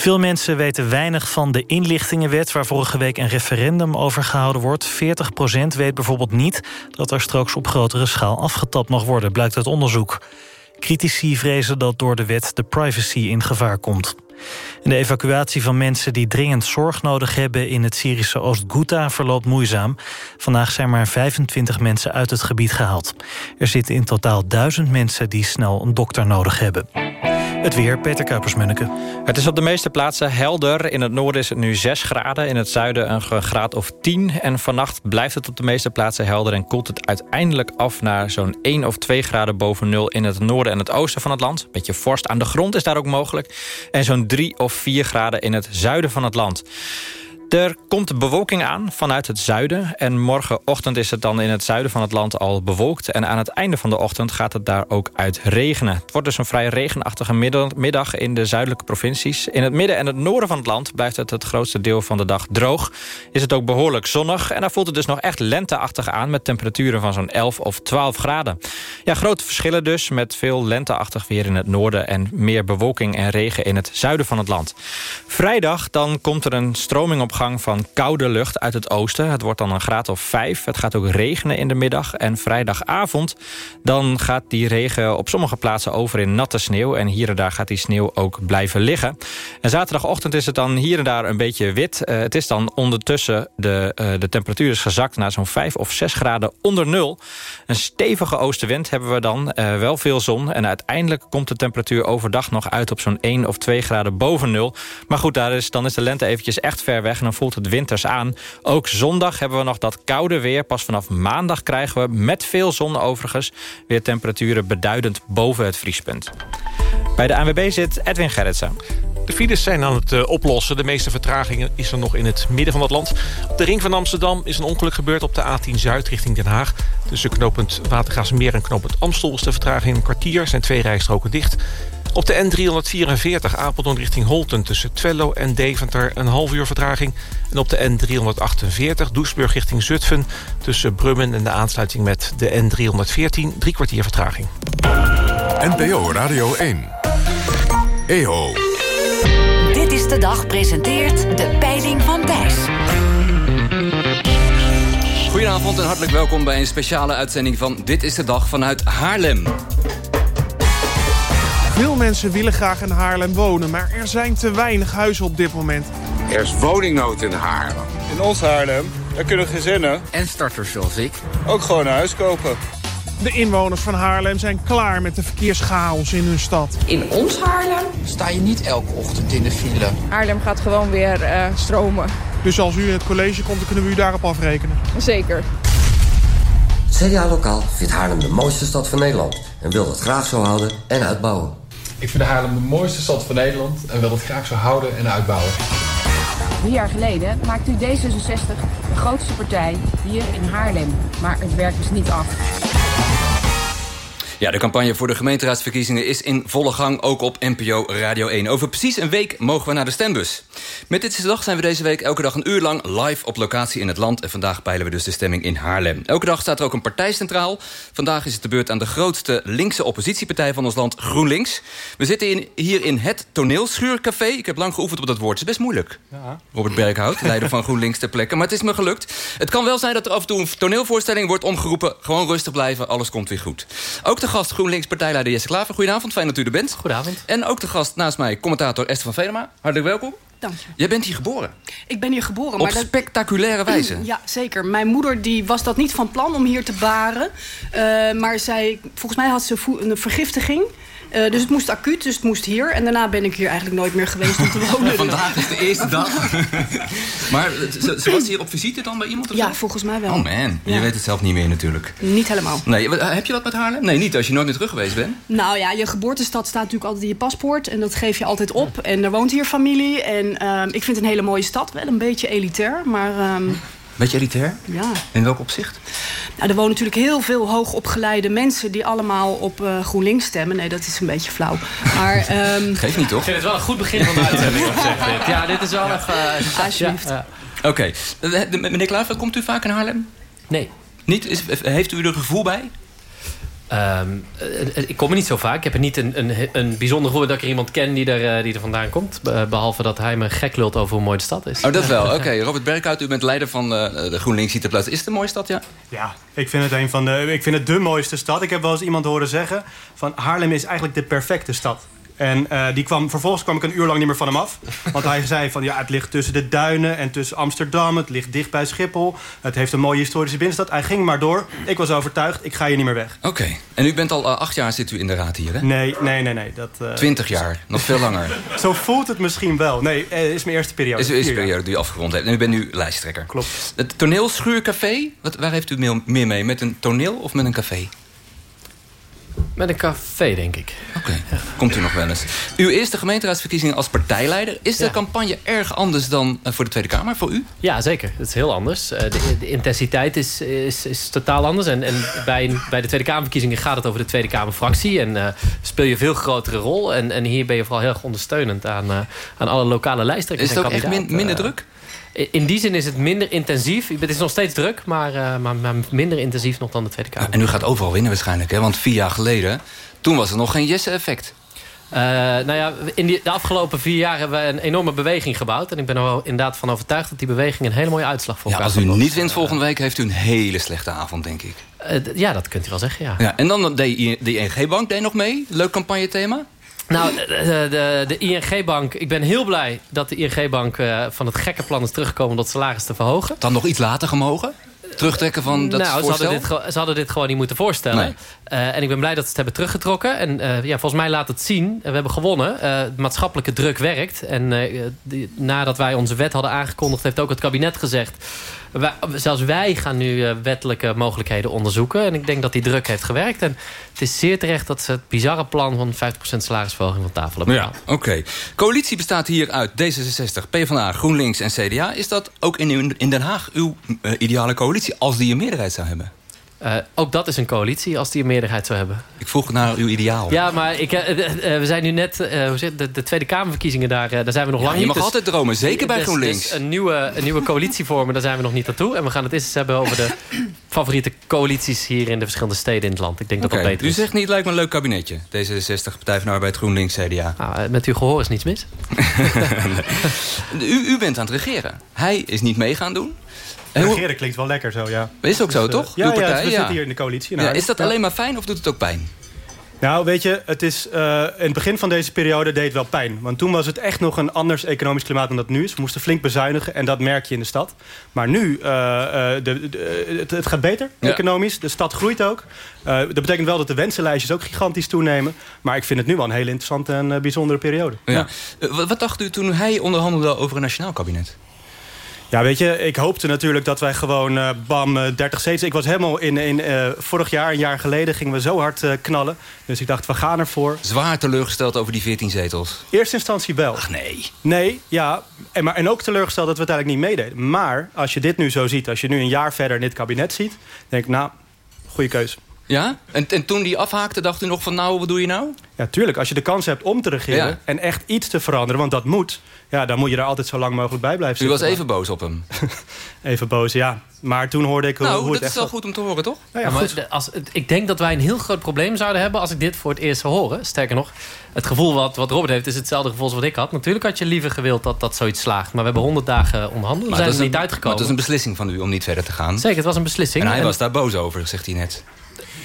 Veel mensen weten weinig van de inlichtingenwet... waar vorige week een referendum over gehouden wordt. 40% weet bijvoorbeeld niet dat er straks op grotere schaal afgetapt mag worden... blijkt uit onderzoek. Critici vrezen dat door de wet de privacy in gevaar komt. de evacuatie van mensen die dringend zorg nodig hebben... in het Syrische Oost-Ghouta verloopt moeizaam. Vandaag zijn maar 25 mensen uit het gebied gehaald. Er zitten in totaal duizend mensen die snel een dokter nodig hebben. Het weer, Peter Kuipers-Munneke. Het is op de meeste plaatsen helder. In het noorden is het nu 6 graden, in het zuiden een graad of 10. En vannacht blijft het op de meeste plaatsen helder... en koelt het uiteindelijk af naar zo'n 1 of 2 graden boven nul... in het noorden en het oosten van het land. Een beetje vorst aan de grond is daar ook mogelijk. En zo'n 3 of 4 graden in het zuiden van het land. Er komt bewolking aan vanuit het zuiden. En morgenochtend is het dan in het zuiden van het land al bewolkt. En aan het einde van de ochtend gaat het daar ook uit regenen. Het wordt dus een vrij regenachtige middag in de zuidelijke provincies. In het midden en het noorden van het land blijft het het grootste deel van de dag droog. Is het ook behoorlijk zonnig. En dan voelt het dus nog echt lenteachtig aan... met temperaturen van zo'n 11 of 12 graden. Ja, grote verschillen dus met veel lenteachtig weer in het noorden... en meer bewolking en regen in het zuiden van het land. Vrijdag dan komt er een stroming op van koude lucht uit het oosten. Het wordt dan een graad of 5. Het gaat ook regenen in de middag. En vrijdagavond dan gaat die regen op sommige plaatsen over in natte sneeuw. En hier en daar gaat die sneeuw ook blijven liggen. En zaterdagochtend is het dan hier en daar een beetje wit. Uh, het is dan ondertussen, de, uh, de temperatuur is gezakt naar zo'n 5 of 6 graden onder nul. Een stevige oostenwind hebben we dan. Uh, wel veel zon. En uiteindelijk komt de temperatuur overdag nog uit op zo'n 1 of 2 graden boven nul. Maar goed, daar is, dan is de lente eventjes echt ver weg voelt het winters aan. Ook zondag hebben we nog dat koude weer. Pas vanaf maandag krijgen we met veel zon overigens... weer temperaturen beduidend boven het vriespunt. Bij de ANWB zit Edwin Gerritsen. De files zijn aan het uh, oplossen. De meeste vertragingen is er nog in het midden van het land. Op de ring van Amsterdam is een ongeluk gebeurd op de A10 Zuid richting Den Haag. Tussen knooppunt Watergaasmeer en knooppunt Amstel is de vertraging een kwartier. zijn twee rijstroken dicht. Op de N344 Apeldoorn richting Holten tussen Twello en Deventer een half uur vertraging. En op de N348 Doesburg richting Zutphen tussen Brummen en de aansluiting met de N314 drie kwartier vertraging. NPO Radio 1. EO. Dit is de dag presenteert de peiling van Thijs. Goedenavond en hartelijk welkom bij een speciale uitzending van Dit is de Dag vanuit Haarlem. Veel mensen willen graag in Haarlem wonen, maar er zijn te weinig huizen op dit moment. Er is woningnood in Haarlem. In ons Haarlem, daar kunnen gezinnen... En starters zoals ik... ook gewoon een huis kopen. De inwoners van Haarlem zijn klaar met de verkeerschaos in hun stad. In ons Haarlem sta je niet elke ochtend in de file. Haarlem gaat gewoon weer uh, stromen. Dus als u in het college komt, dan kunnen we u daarop afrekenen. Zeker. CDA Lokaal vindt Haarlem de mooiste stad van Nederland... en wil dat graag zo houden en uitbouwen. Ik vind Haarlem de mooiste stad van Nederland... en wil dat graag zo houden en uitbouwen. Drie jaar geleden maakte u D66 de grootste partij hier in Haarlem. Maar het werkt dus niet af. Ja, de campagne voor de gemeenteraadsverkiezingen is in volle gang, ook op NPO Radio 1. Over precies een week mogen we naar de stembus. Met dit is de dag zijn we deze week elke dag een uur lang live op locatie in het land. En vandaag peilen we dus de stemming in Haarlem. Elke dag staat er ook een partij centraal. Vandaag is het de beurt aan de grootste linkse oppositiepartij van ons land, GroenLinks. We zitten in, hier in het toneelschuurcafé. Ik heb lang geoefend op dat woord. Het is best moeilijk. Ja. Robert Berghout, leider van GroenLinks ter plekke. Maar het is me gelukt. Het kan wel zijn dat er af en toe een toneelvoorstelling wordt omgeroepen. Gewoon rustig blijven, alles komt weer goed. Ook de gast GroenLinks partijleider Jesse Klaver. Goedenavond, fijn dat u er bent. Goedenavond. En ook de gast naast mij, commentator Esther van Venema. Hartelijk welkom. Dank je. Jij bent hier geboren. Ik ben hier geboren. Op spectaculaire wijze. Ja, zeker. Mijn moeder die was dat niet van plan om hier te baren. Uh, maar zij, volgens mij had ze een vergiftiging. Uh, dus het moest acuut, dus het moest hier. En daarna ben ik hier eigenlijk nooit meer geweest om te wonen. Vandaag is de eerste dag. maar ze, ze, was hier op visite dan bij iemand? Of ja, zo? volgens mij wel. Oh man, ja. je weet het zelf niet meer natuurlijk. Niet helemaal. Nee, heb je wat met Haarlem? Nee, niet als je nooit meer terug geweest bent. Nou ja, je geboortestad staat natuurlijk altijd in je paspoort. En dat geef je altijd op. En er woont hier familie. En uh, ik vind het een hele mooie stad. Wel een beetje elitair, maar... Um, Beetje elitair? Ja. In welk opzicht? Nou, er wonen natuurlijk heel veel hoogopgeleide mensen... die allemaal op uh, GroenLinks stemmen. Nee, dat is een beetje flauw. Maar, um... Geeft niet, toch? Ik vind het wel een goed begin van de uitzending. ja, dit is wel ja. even... Uh, Alsjeblieft. Ja, ja. Oké. Okay. Meneer Klaver, komt u vaak in Haarlem? Nee. Niet? Is, heeft u er gevoel bij? Um, ik kom er niet zo vaak. Ik heb er niet een, een, een bijzonder gevoel dat ik er iemand ken die er, die er vandaan komt. Behalve dat hij me gek lult over hoe mooi de stad is. Oh, dat wel. Oké. Okay. Robert Berghout, u bent leider van de GroenLinks Zieterplaats. Is het een mooie stad, ja? Ja, ik vind het een van de, ik vind het de mooiste stad. Ik heb wel eens iemand horen zeggen van Haarlem is eigenlijk de perfecte stad. En uh, die kwam, vervolgens kwam ik een uur lang niet meer van hem af. Want hij zei van ja, het ligt tussen de duinen en tussen Amsterdam. Het ligt dicht bij Schiphol. Het heeft een mooie historische binnenstad. Hij ging maar door. Ik was overtuigd, ik ga hier niet meer weg. Oké. Okay. En u bent al uh, acht jaar zit u in de raad hier, hè? Nee, nee, nee. nee. Dat, uh... Twintig jaar. Nog veel langer. Zo voelt het misschien wel. Nee, het is mijn eerste periode. Het is uw eerste periode die u afgerond heeft. En u bent nu lijsttrekker. Klopt. Het toneelschuurcafé, wat, waar heeft u meer mee? Met een toneel of met een café? Met een café, denk ik. Oké, okay. ja. komt u nog wel eens. Uw eerste gemeenteraadsverkiezing als partijleider. Is de ja. campagne erg anders dan voor de Tweede Kamer, voor u? Ja, zeker. Het is heel anders. De, de intensiteit is, is, is, totaal anders. En, en bij, bij de Tweede Kamerverkiezingen gaat het over de Tweede Kamerfractie. En uh, speel je een veel grotere rol. En, en hier ben je vooral heel erg ondersteunend aan, uh, aan alle lokale lijsttrekkers. Is het ook echt min, minder druk? In die zin is het minder intensief. Het is nog steeds druk, maar, uh, maar, maar, minder intensief nog dan de Tweede Kamer. En u gaat overal winnen waarschijnlijk, hè? Want vier jaar geleden, toen was er nog geen Jesse-effect. Uh, nou ja, in die, de afgelopen vier jaar hebben we een enorme beweging gebouwd. En ik ben er wel inderdaad van overtuigd dat die beweging een hele mooie uitslag voor ja, Als u niet wint volgende week, heeft u een hele slechte avond, denk ik. Uh, ja, dat kunt u wel zeggen, ja. ja en dan de, de ING-bank deed nog mee. Leuk campagnethema. Nou, de, de, de ING-bank, ik ben heel blij dat de ING-bank uh, van het gekke plan is teruggekomen om dat salaris te verhogen. Dan nog iets later gemogen? Terugtrekken van dat nou, voorstel? Ze hadden, dit, ze hadden dit gewoon niet moeten voorstellen. Nee. Uh, en ik ben blij dat ze het hebben teruggetrokken. En uh, ja, volgens mij laat het zien. We hebben gewonnen. De maatschappelijke druk werkt. En die, nadat wij onze wet hadden aangekondigd... heeft ook het kabinet gezegd... Wij, zelfs wij gaan nu wettelijke mogelijkheden onderzoeken. En ik denk dat die druk heeft gewerkt. En het is zeer terecht dat ze het bizarre plan... van 50% salarisverhoging van tafel hebben Ja, oké. Okay. Coalitie bestaat hier uit D66, PvdA, GroenLinks en CDA. Is dat ook in, in Den Haag uw ideale coalitie... als die een meerderheid zou hebben? Uh, ook dat is een coalitie als die een meerderheid zou hebben. Ik vroeg naar uw ideaal. Ja, maar ik, uh, uh, we zijn nu net... hoe zit, de, de, Tweede Kamerverkiezingen, daar, daar zijn we nog ja, lang je niet. Je mag dus, altijd dromen, zeker bij dus, GroenLinks. Dus een, nieuwe, een nieuwe coalitie vormen, daar zijn we nog niet naartoe. En we gaan het eens hebben over de favoriete coalities... hier in de verschillende steden in het land. Ik denk okay, dat dat beter u is. U zegt niet, lijkt me een leuk kabinetje. D66, Partij van de Arbeid, GroenLinks, CDA. Nou, met uw gehoor is niets mis. u, u bent aan het regeren. Hij is niet mee gaan doen. Regeren klinkt wel lekker zo, ja. Is ook zo, dus, toch? Ja, Uw partij, ja, we zitten hier in de coalitie. Nou, ja, is dat alleen maar fijn of doet het ook pijn? Nou, weet je, het is, uh, in het begin van deze periode deed het wel pijn. Want toen was het echt nog een anders economisch klimaat dan dat nu is. We moesten flink bezuinigen en dat merk je in de stad. Maar nu, uh, uh, de, de, het, het, gaat beter ja. economisch. De stad groeit ook. dat betekent wel dat de wensenlijstjes ook gigantisch toenemen. Maar ik vind het nu wel een hele interessante en bijzondere periode. Ja. wat dacht u toen hij onderhandelde over een nationaal kabinet? Ja, weet je, ik hoopte natuurlijk dat wij gewoon uh, bam, uh, 30 zetels... Ik was helemaal in, in uh, vorig jaar, een jaar geleden, gingen we zo hard knallen. Dus ik dacht, we gaan ervoor. Zwaar teleurgesteld over die 14 zetels? Eerste instantie wel. Ach nee. Nee, ja. En, maar, en ook teleurgesteld dat we het eigenlijk niet meededen. Maar als je dit nu zo ziet, als je nu een jaar verder in dit kabinet ziet... denk ik, nou, goede keuze. Ja? En, en toen die afhaakte, dacht u nog van nou, wat doe je nou? Ja, tuurlijk. Als je de kans hebt om te regeren ja. en echt iets te veranderen... want dat moet, ja, dan moet je er altijd zo lang mogelijk bij blijven zitten. U was even boos op hem? even boos, ja. Maar toen hoorde ik nou, hoe, hoe dat het is wel goed om te horen, toch? Nou ja, maar als, ik denk dat wij een heel groot probleem zouden hebben... als ik dit voor het eerst zou horen. Sterker nog, het gevoel wat, wat Robert heeft... is hetzelfde gevoel als wat ik had. Natuurlijk had je liever gewild dat dat zoiets slaagt. Maar we hebben honderd dagen onderhandeld. We zijn er niet een, uitgekomen. Maar het is een beslissing van u om niet verder te gaan. Zeker, het was een beslissing. En hij en... was daar boos over, zegt hij net.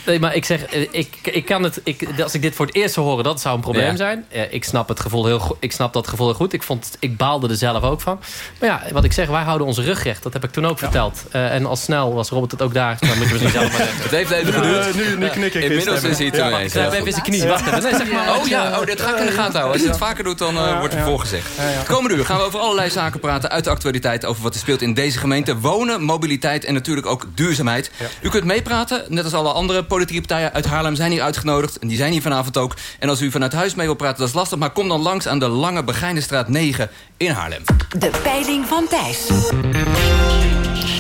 Nee, maar ik zeg, ik, ik kan het, ik, als ik dit voor het eerst zou horen, dat zou een probleem ja. zijn. Ik snap, het gevoel heel, ik snap dat gevoel heel goed. Ik, vond, ik baalde er zelf ook van. Maar ja, wat ik zeg, wij houden onze rug recht. Dat heb ik toen ook ja. verteld. Uh, en al snel was Robert het ook daar. Dan moet je misschien zelf maar zeggen. Het heeft even geduurd. Uh, nu, nu knik ik. Inmiddels is hij het ja, Ik heb even zijn knie. Wacht even. Nee, zeg maar. Oh ja, oh, dat ga ik in de gaten houden. Als je het vaker doet, dan uh, wordt er voorgezegd. Het komende uur gaan we over allerlei zaken praten uit de actualiteit. Over wat er speelt in deze gemeente. Wonen, mobiliteit en natuurlijk ook duurzaamheid. U kunt meepraten, net als alle andere politieke partijen uit Haarlem zijn hier uitgenodigd. En die zijn hier vanavond ook. En als u vanuit huis mee wil praten, dat is lastig. Maar kom dan langs aan de Lange Begijnenstraat 9 in Haarlem. De peiling van Thijs.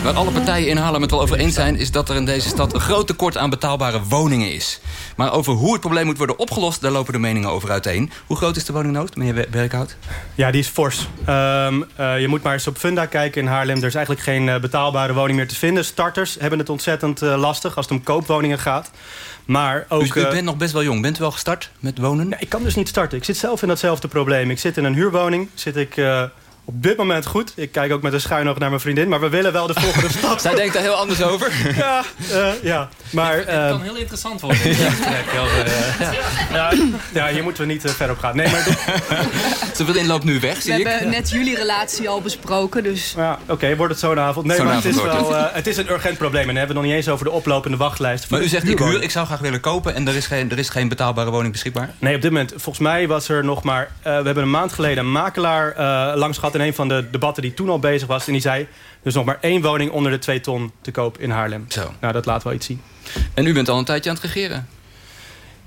Waar alle partijen in Haarlem het wel over eens zijn... is dat er in deze stad een groot tekort aan betaalbare woningen is. Maar over hoe het probleem moet worden opgelost... daar lopen de meningen over uiteen. Hoe groot is de woningnood, meneer Werkhout? Ja, die is fors. Um, uh, je moet maar eens op Funda kijken in Haarlem. Er is eigenlijk geen uh, betaalbare woning meer te vinden. Starters hebben het ontzettend uh, lastig als het om koopwoningen gaat. Maar ook, dus u bent nog best wel jong. Bent u wel gestart met wonen? Nee, ik kan dus niet starten. Ik zit zelf in datzelfde probleem. Ik zit in een huurwoning. Zit ik op dit moment goed. Ik kijk ook met een schuin oog naar mijn vriendin. Maar we willen wel de volgende stap. Zij denkt daar heel anders over. ja, uh, ja. Maar, het, het kan heel interessant worden. In gesprek. Uh, ja. Ja, ja, hier moeten we niet uh, ver op gaan. Nee, maar Ze vriendin loopt nu weg, zie we ik. We hebben net jullie relatie al besproken. Dus... Ja, Oké, okay, wordt het zo'n avond. Nee, zo maar het is, wel, het is een urgent probleem. En dan hebben we nog niet eens over de oplopende wachtlijst. Maar u zegt, ik, huur, ik zou graag willen kopen... en er is, geen, er is geen betaalbare woning beschikbaar? Nee, op dit moment. Volgens mij was er nog maar... we hebben een maand geleden een makelaar langs gehad... in een van de debatten die toen al bezig was. En die zei, dus nog maar één woning onder de twee ton te koop in Haarlem. Zo. Nou, dat laat wel iets zien. En u bent al een tijdje aan het regeren?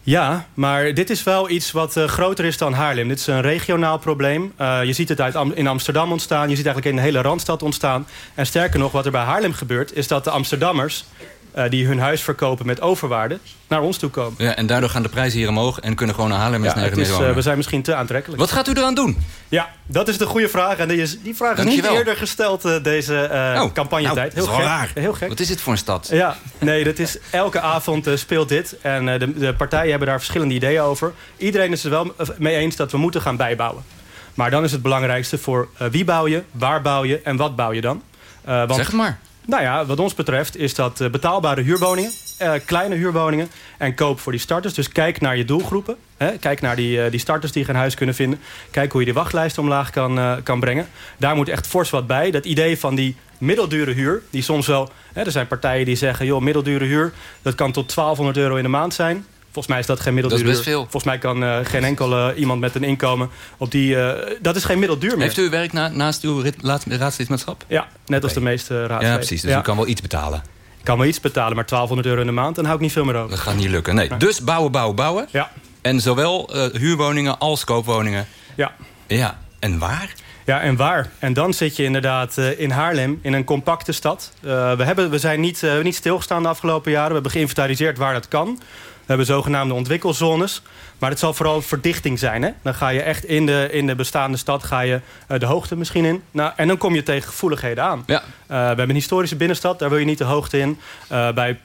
Ja, maar dit is wel iets wat uh, groter is dan Haarlem. Dit is een regionaal probleem. Uh, je ziet het uit Am in Amsterdam ontstaan. Je ziet eigenlijk in de hele Randstad ontstaan. En sterker nog, wat er bij Haarlem gebeurt... is dat de Amsterdammers eh, die hun huis verkopen met overwaarde naar ons toe komen. Ja, en daardoor gaan de prijzen hier omhoog en kunnen gewoon naar Haarlem en Ja, nergens meer eh, wonen. we zijn misschien te aantrekkelijk. Wat gaat u eraan doen? Ja, dat is de goede vraag. En die, is, die vraag is niet eerder gesteld eh, deze eh Oh, campagnetijd. nou, dat is wel raar. Heel gek. Wat is dit voor een stad? Ja, nee, dat is, elke avond eh, speelt dit. En eh, de, de partijen hebben daar verschillende ideeën over. Iedereen is er wel eh, mee eens dat we moeten gaan bijbouwen. Maar dan is het belangrijkste voor eh, wie bouw je, waar bouw je en wat bouw je dan. Eh, want, Zeg het maar. Nou ja, wat ons betreft is dat eh, betaalbare huurwoningen, eh, kleine huurwoningen en koop voor die starters. Dus kijk naar je doelgroepen. Hè? Kijk naar die, eh, die starters die geen huis kunnen vinden. Kijk hoe je die wachtlijst omlaag kan, kan brengen. Daar moet echt fors wat bij. Dat idee van die middeldure huur, die soms wel... Hè, er zijn partijen die zeggen, joh, middeldure huur... dat kan tot 1200 euro in de maand zijn. Volgens mij is dat geen middeldure Dat is best veel. Volgens mij kan eh, geen enkel eh, iemand met een inkomen op die... eh, dat is geen middelduur meer. Heeft u werk na, naast uw raadslidmaatschap? Ja, net als de meeste raadsleden. Ja, precies. Dus u kan wel iets betalen. Ik kan wel iets betalen, maar 1200 euro in de maand... dan hou ik niet veel meer over. Dat gaat niet lukken. Nee. Dus bouwen, bouwen, bouwen. Ja. En zowel huurwoningen als koopwoningen. Ja. Ja. En waar? Ja, en waar? En dan zit je inderdaad in Haarlem, in een compacte stad. We, hebben, we zijn niet, eh, niet stilgestaan de afgelopen jaren. We hebben geïnventariseerd waar dat kan. We hebben zogenaamde ontwikkelzones. Maar het zal vooral verdichting zijn. Hè? Dan ga je echt in de, in de bestaande stad ga je, eh, de hoogte misschien in. Nou, en dan kom je tegen gevoeligheden aan. Ja. Eh, we hebben een historische binnenstad, daar wil je niet de hoogte in. Eh, bij,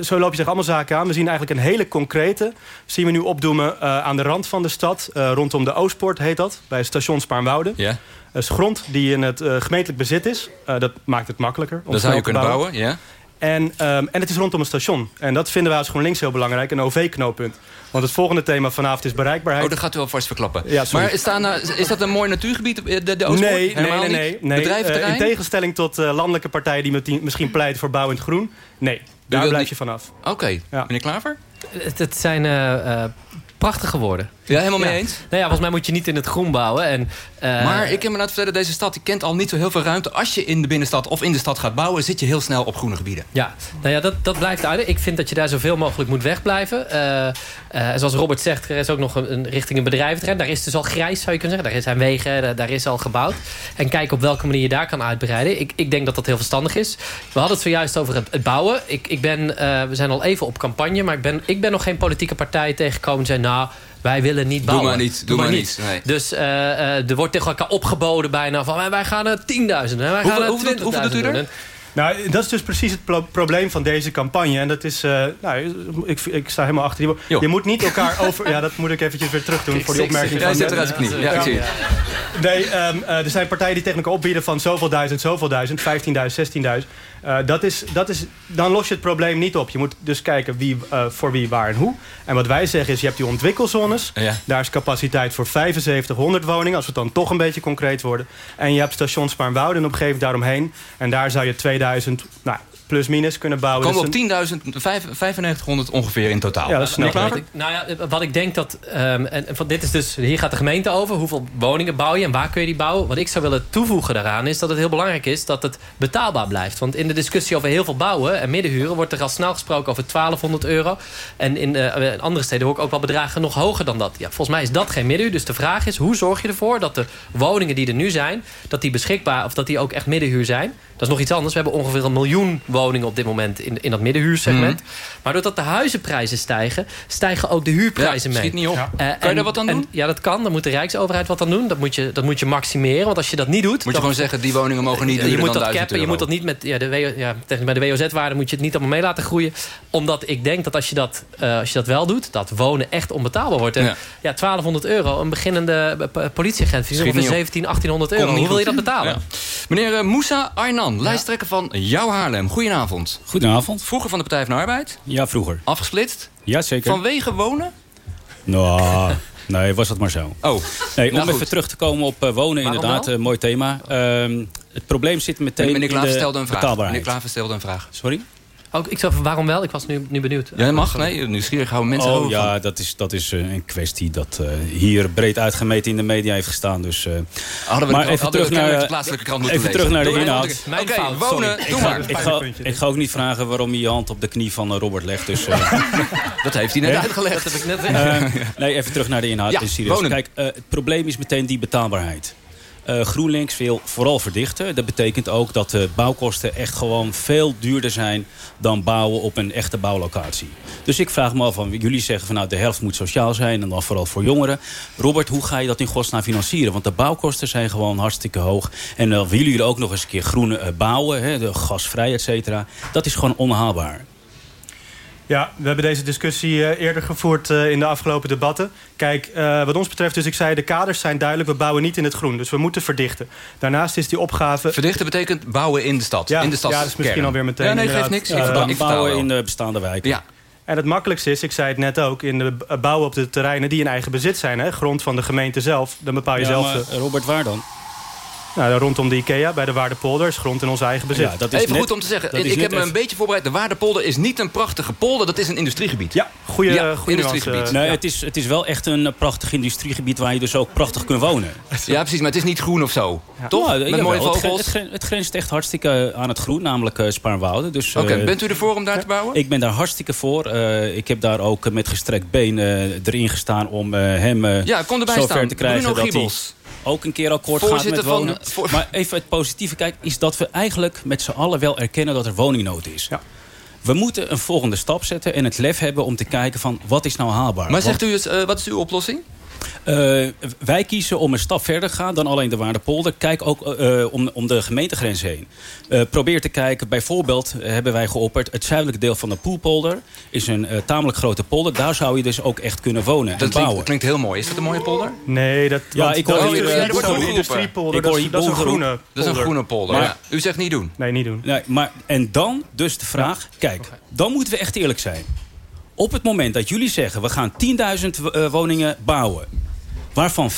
zo loop je tegen allemaal zaken aan. We zien eigenlijk een hele concrete... zien we nu opdoemen aan de rand van de stad. rondom de Oostpoort heet dat, bij het station Spaarnwoude. Ja. Dat is grond die in het gemeentelijk bezit is. Dat maakt het makkelijker. om Dan zou je kunnen bouwen, ja. En, ehm, en het is rondom een station. En dat vinden wij als GroenLinks heel belangrijk. Een OV-knooppunt. Want het volgende thema vanavond is bereikbaarheid. Oh, dat gaat u alvast verklappen. Ja, maar is, daar nou- is dat een mooi natuurgebied, eh, de, de Oostpoort? Nee, nee, Helemaal nee. niet? nee, nee. Bedrijventerrein? Eh, in tegenstelling tot eh, landelijke partijen die met- misschien pleiten voor bouwend groen. Nee, daar blijf niet- je vanaf. Oké, meneer Klaver? Het, het zijn eh, eh, prachtige woorden. Ja, helemaal mee eens? Nou ja, volgens mij moet je niet in het groen bouwen. En, eh, maar ik heb me laten vertellen, deze stad die kent al niet zo heel veel ruimte. Als je in de binnenstad of in de stad gaat bouwen... zit je heel snel op groene gebieden. Ja, nou ja, dat, dat blijft uit. Ik vind dat je daar zoveel mogelijk moet wegblijven. En zoals Robert zegt, er is ook nog een, een richting een bedrijventerrein. Daar is dus al grijs, zou je kunnen zeggen. Daar zijn wegen, daar, daar is al gebouwd. En kijk op welke manier je daar kan uitbreiden. Ik, ik denk dat dat heel verstandig is. We hadden het zojuist over het, het bouwen. Ik, ik ben, we zijn al even op campagne, maar ik ben, ik ben nog geen politieke partij tegengekomen... die zei, nou, wij willen niet bouwen. maar niet, doe maar niet, nee. Dus eh, eh, er wordt tegen elkaar opgeboden bijna van... wij, wij gaan er 10.000, hè, wij gaan Hoeveel- hoeveel- 20.000 hoeveel doet u er? Nou, dat is dus precies het pro- probleem van deze campagne. En dat is, eh, nou, ik, ik sta helemaal achter die. Jo. Je moet niet elkaar over. Ja, dat moet ik eventjes weer terug doen Ik voor die opmerking. Van zit er uit zijn knie. Ja, ik zie het. Nee, ehm, eh, er zijn partijen die tegen elkaar opbieden van zoveel duizend, zoveel duizend, 15.000, 16.000. Eh, dat is, dat is, dan los je het probleem niet op. Je moet dus kijken wie, eh, voor wie, waar en hoe. En wat wij zeggen is, je hebt die ontwikkelzones. Ja. Daar is capaciteit voor 7500 woningen, als we het dan toch een beetje concreet worden. En je hebt station Spaarnwoude en omgeving daaromheen. En daar zou je 2000, nou, plus minus kunnen bouwen. Komen Dus op 10.000, vijf- 9500 ongeveer in totaal. Ja, dat is snel. Ik, nou ja, wat ik denk dat... ehm, en, en van, dit is dus, hier gaat de gemeente over. Hoeveel woningen bouw je en waar kun je die bouwen? Wat ik zou willen toevoegen daaraan is dat het heel belangrijk is... dat het betaalbaar blijft. Want in de discussie over heel veel bouwen en middenhuren... wordt er al snel gesproken over 1200 euro. En in, eh, in andere steden hoor ik ook wel bedragen nog hoger dan dat. Ja, volgens mij is dat geen middenhuur. Dus de vraag is, hoe zorg je ervoor dat de woningen die er nu zijn... dat die beschikbaar, of dat die ook echt middenhuur zijn... Dat is nog iets anders. We hebben ongeveer een miljoen woningen op dit moment in, in dat middenhuursegment. Maar doordat de huizenprijzen stijgen, stijgen ook de huurprijzen Ja, mee. schiet niet op. Ja. Kan je en- daar wat aan en- doen? ja, dat kan. Dan moet de Rijksoverheid wat aan doen. Dat moet je, dat moet je maximeren. Want als je dat niet doet... Moet je dan- gewoon zeggen, die woningen mogen niet je duurder moet dan dat 1000 cappen. Je moet dat niet met ja, de, WO ja, tegen- bij de WOZ-waarde moet je het niet allemaal mee laten groeien. Omdat ik denk dat als je dat, eh, als je dat wel doet, dat wonen echt onbetaalbaar wordt. En Ja. ja, 1200 euro, een beginnende eh, politieagent, die ongeveer niet op. 17, 1800 euro. Hoe wil je dat betalen? Ja. Meneer eh, Moussa Arnan, lijsttrekker van Jouw Haarlem. Goedenavond. Goedenavond. Vroeger van de Partij van de Arbeid. Ja, vroeger. Afgesplitst. Ja, zeker. Vanwege wonen? Nou, nee, was dat maar zo. Oh, Nee, om nou goed. even terug te komen op eh, wonen, Waarom inderdaad, wel? een mooi thema. Ehm, het probleem zit meteen Meneer in Klaver de stelde een vraag. betaalbaarheid. Meneer Klaver stelde een vraag. Sorry? Ook, ik zou waarom wel? Ik was nu, nu benieuwd. Ja, dat mag. Nee, nieuwsgierig houden mensen oh ja, van. dat is, dat is eh, een kwestie dat eh, hier breed uitgemeten in de media heeft gestaan. Dus, eh, Hadden we maar de- even terug naar, de plaatselijke krant moeten even lezen. terug naar de Doe maar, inhoud. Mijn Oké, fout, wonen, ik, doe ga, maar. ik, ga, ik ga ook niet vragen waarom je je hand op de knie van eh, Robert legt. Dus, eh, Dat heeft hij net Nee? uitgelegd. Dat heb ik net Eh, nee, even terug naar de inhoud. Ja. Kijk, eh, het probleem is meteen die betaalbaarheid. Uh, GroenLinks wil vooral verdichten. Dat betekent ook dat de bouwkosten echt gewoon veel duurder zijn... dan bouwen op een echte bouwlocatie. Dus ik vraag me af, van, jullie zeggen van nou de helft moet sociaal zijn... en dan vooral voor jongeren. Robert, hoe ga je dat in godsnaam financieren? Want de bouwkosten zijn gewoon hartstikke hoog. En dan willen jullie ook nog eens een keer groene uh, bouwen, hè, gasvrij, et cetera. Dat is gewoon onhaalbaar. Ja, we hebben deze discussie uh, eerder gevoerd uh, in de afgelopen debatten. Kijk, uh, wat ons betreft, dus ik zei, de kaders zijn duidelijk. We bouwen niet in het groen, dus we moeten verdichten. Daarnaast is die opgave... Verdichten betekent bouwen in de stad, ja, in de stad. Ja, dat is misschien alweer meteen... Ja, nee, geeft niks. Dan bouwen in de bestaande wijken. Ja. En het makkelijkste is, ik zei het net ook... in de bouwen op de terreinen die in eigen bezit zijn. Hè, grond van de gemeente zelf, dan bepaal je ja, zelf... Maar, Robert, waar dan? Nou, rondom de IKEA, bij de Waardepolder, is grond in onze eigen bezit. Ja, dat is Even net, goed om te zeggen, ik heb me een beetje voorbereid. De Waardepolder is niet een prachtige polder, dat is een industriegebied. Ja, goede ja, industriegebied. Uh, nee, ja. het, is, het is wel echt een prachtig industriegebied waar je dus ook prachtig kunt wonen. Ja, precies, maar het is niet groen of zo. Ja. Toch? Nou, Met jawel, mooie het, vogels. Het, grenst echt hartstikke aan het groen, namelijk uh, Spaarnwoude. Dus, Oké, okay, bent u ervoor om daar te bouwen? Ik ben daar hartstikke voor. Uh, ik heb daar ook met gestrekt been erin gestaan om hem ja, kom erbij zover staan. te krijgen Bruno dat Giebels. Ook een keer akkoord gaat met wonen. Van, voor... Maar even het positieve kijk, is dat we eigenlijk met z'n allen wel erkennen dat er woningnood is. Ja. We moeten een volgende stap zetten en het lef hebben om te kijken van wat is nou haalbaar. Maar zegt u, eens, uh, wat is uw oplossing? Uh, wij kiezen om een stap verder te gaan dan alleen de Waardepolder. Kijk ook uh, om, om de gemeentegrens heen. Uh, probeer te kijken, bijvoorbeeld hebben wij geopperd... het zuidelijke deel van de Poelpolder is een tamelijk grote polder. Daar zou je dus ook echt kunnen wonen dat en bouwen. Dat klinkt heel mooi. Is dat een mooie polder? Nee, dat, ja, ik hoor dat hier, is een industriepolder. Dat, is een groene polder. Dat is een groene polder. Maar, ja. U zegt niet doen? Nee, niet doen. Nee, maar, en dan dus de vraag, kijk, okay. dan moeten we echt eerlijk zijn. Op het moment dat jullie zeggen, we gaan 10.000 woningen bouwen waarvan 50%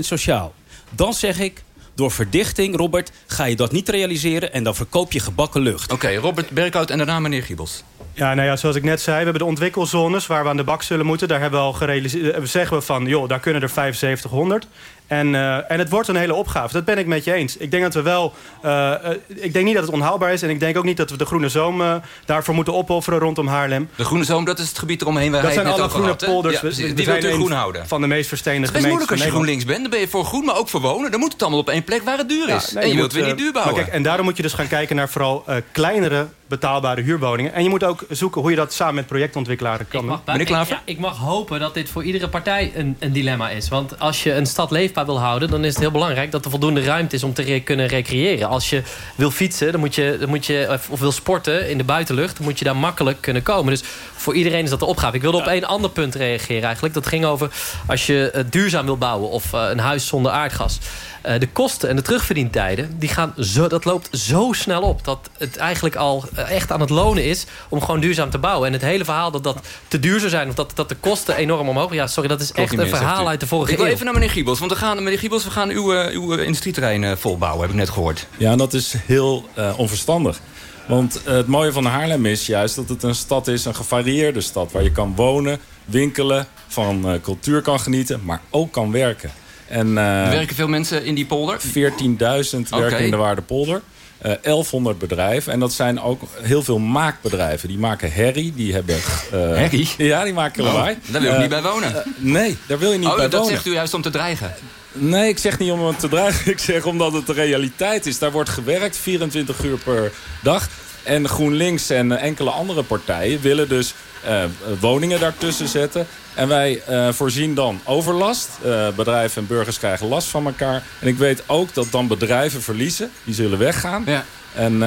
sociaal. Dan zeg ik, door verdichting, Robert, ga je dat niet realiseren... en dan verkoop je gebakken lucht. Oké, okay, Robert Berkhout en daarna meneer Giebels. Ja, nou ja, zoals ik net zei, we hebben de ontwikkelzones waar we aan de bak zullen moeten. Daar hebben we al gerealiseerd. Zeggen we van, joh, daar kunnen er 7500. En, uh, en het wordt een hele opgave. Dat ben ik met je eens. Ik denk dat we wel. Uh, uh, ik denk niet dat het onhaalbaar is. En ik denk ook niet dat we de Groene Zoom daarvoor moeten opofferen rondom Haarlem. De Groene Zoom, dat is het gebied eromheen waar dat hij zijn het alle groene polders. Ja, die wilt u groen houden. Van de meest versteende gemeentes. Het is moeilijk als je GroenLinks bent. Dan ben je voor groen, maar ook voor wonen. Dan moet het allemaal op één plek waar het duur is. Ja, nee, en je, je wilt moet, weer niet duur bouwen. Maar kijk, en daarom moet je dus gaan kijken naar vooral kleinere betaalbare huurwoningen. En je moet ook zoeken hoe je dat samen met projectontwikkelaars kan ik klaar Ja, ik mag hopen dat dit voor iedere partij een, een dilemma is. Want als je een stad leefbaar wil houden... dan is het heel belangrijk dat er voldoende ruimte is om te re kunnen recreëren. Als je wil fietsen dan moet je, dan moet je, of wil sporten in de buitenlucht... dan moet je daar makkelijk kunnen komen. Dus voor iedereen is dat de opgave. Ik wilde op één ander punt reageren eigenlijk. Dat ging over als je uh, duurzaam wil bouwen... of uh, een huis zonder aardgas... Uh, de kosten en de terugverdientijden, die gaan zo, dat loopt zo snel op... dat het eigenlijk al echt aan het lonen is om gewoon duurzaam te bouwen. En het hele verhaal dat dat te duur zou zijn... of dat, dat de kosten enorm omhoog... ja, sorry, dat is Klopt echt een verhaal uit de vorige Ik wil eeuw. even naar meneer Giebels. Want we gaan, meneer Giebels, we gaan uw, uw industrieterrein uh, volbouwen, heb ik net gehoord. Ja, en dat is heel uh, onverstandig. Want het mooie van Haarlem is juist dat het een stad is, een gevarieerde stad... waar je kan wonen, winkelen, van cultuur kan genieten, maar ook kan werken. En, uh, werken veel mensen in die polder? 14.000 okay. werken in de Waardepolder. Uh, 1100 bedrijven. En dat zijn ook heel veel maakbedrijven. Die maken herrie. Die hebben... Uh, herrie? Ja, die maken lawaai. Oh, daar wil je niet bij wonen. Nee, daar wil je niet oh, bij dat wonen. zegt u juist om te dreigen? Nee, ik zeg niet om te dreigen. Ik zeg omdat het de realiteit is. Daar wordt gewerkt 24 uur per dag. En GroenLinks en enkele andere partijen willen dus uh, woningen daartussen zetten. En wij uh, voorzien dan overlast. Uh, bedrijven en burgers krijgen last van elkaar. En ik weet ook dat dan bedrijven verliezen. Die zullen weggaan. Ja. En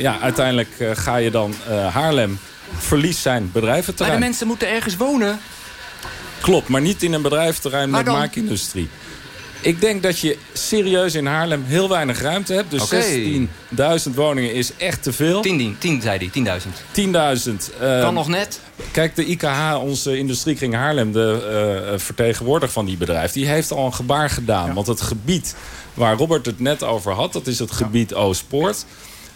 ja, uiteindelijk ga je dan Haarlem verlies zijn bedrijventerrein. Maar de mensen moeten ergens wonen. Klopt, maar niet in een bedrijventerrein met maakindustrie. Ik denk dat je serieus in Haarlem heel weinig ruimte hebt. Dus okay. 16.000 woningen is echt te veel. 10, 10 zei hij, 10.000. 10.000. Uh, kan nog net. Kijk, de IKH, onze industriekring Haarlem, de uh, vertegenwoordiger van die bedrijf... die heeft al een gebaar gedaan. Ja. Want het gebied waar Robert het net over had, dat is het gebied Oostpoort...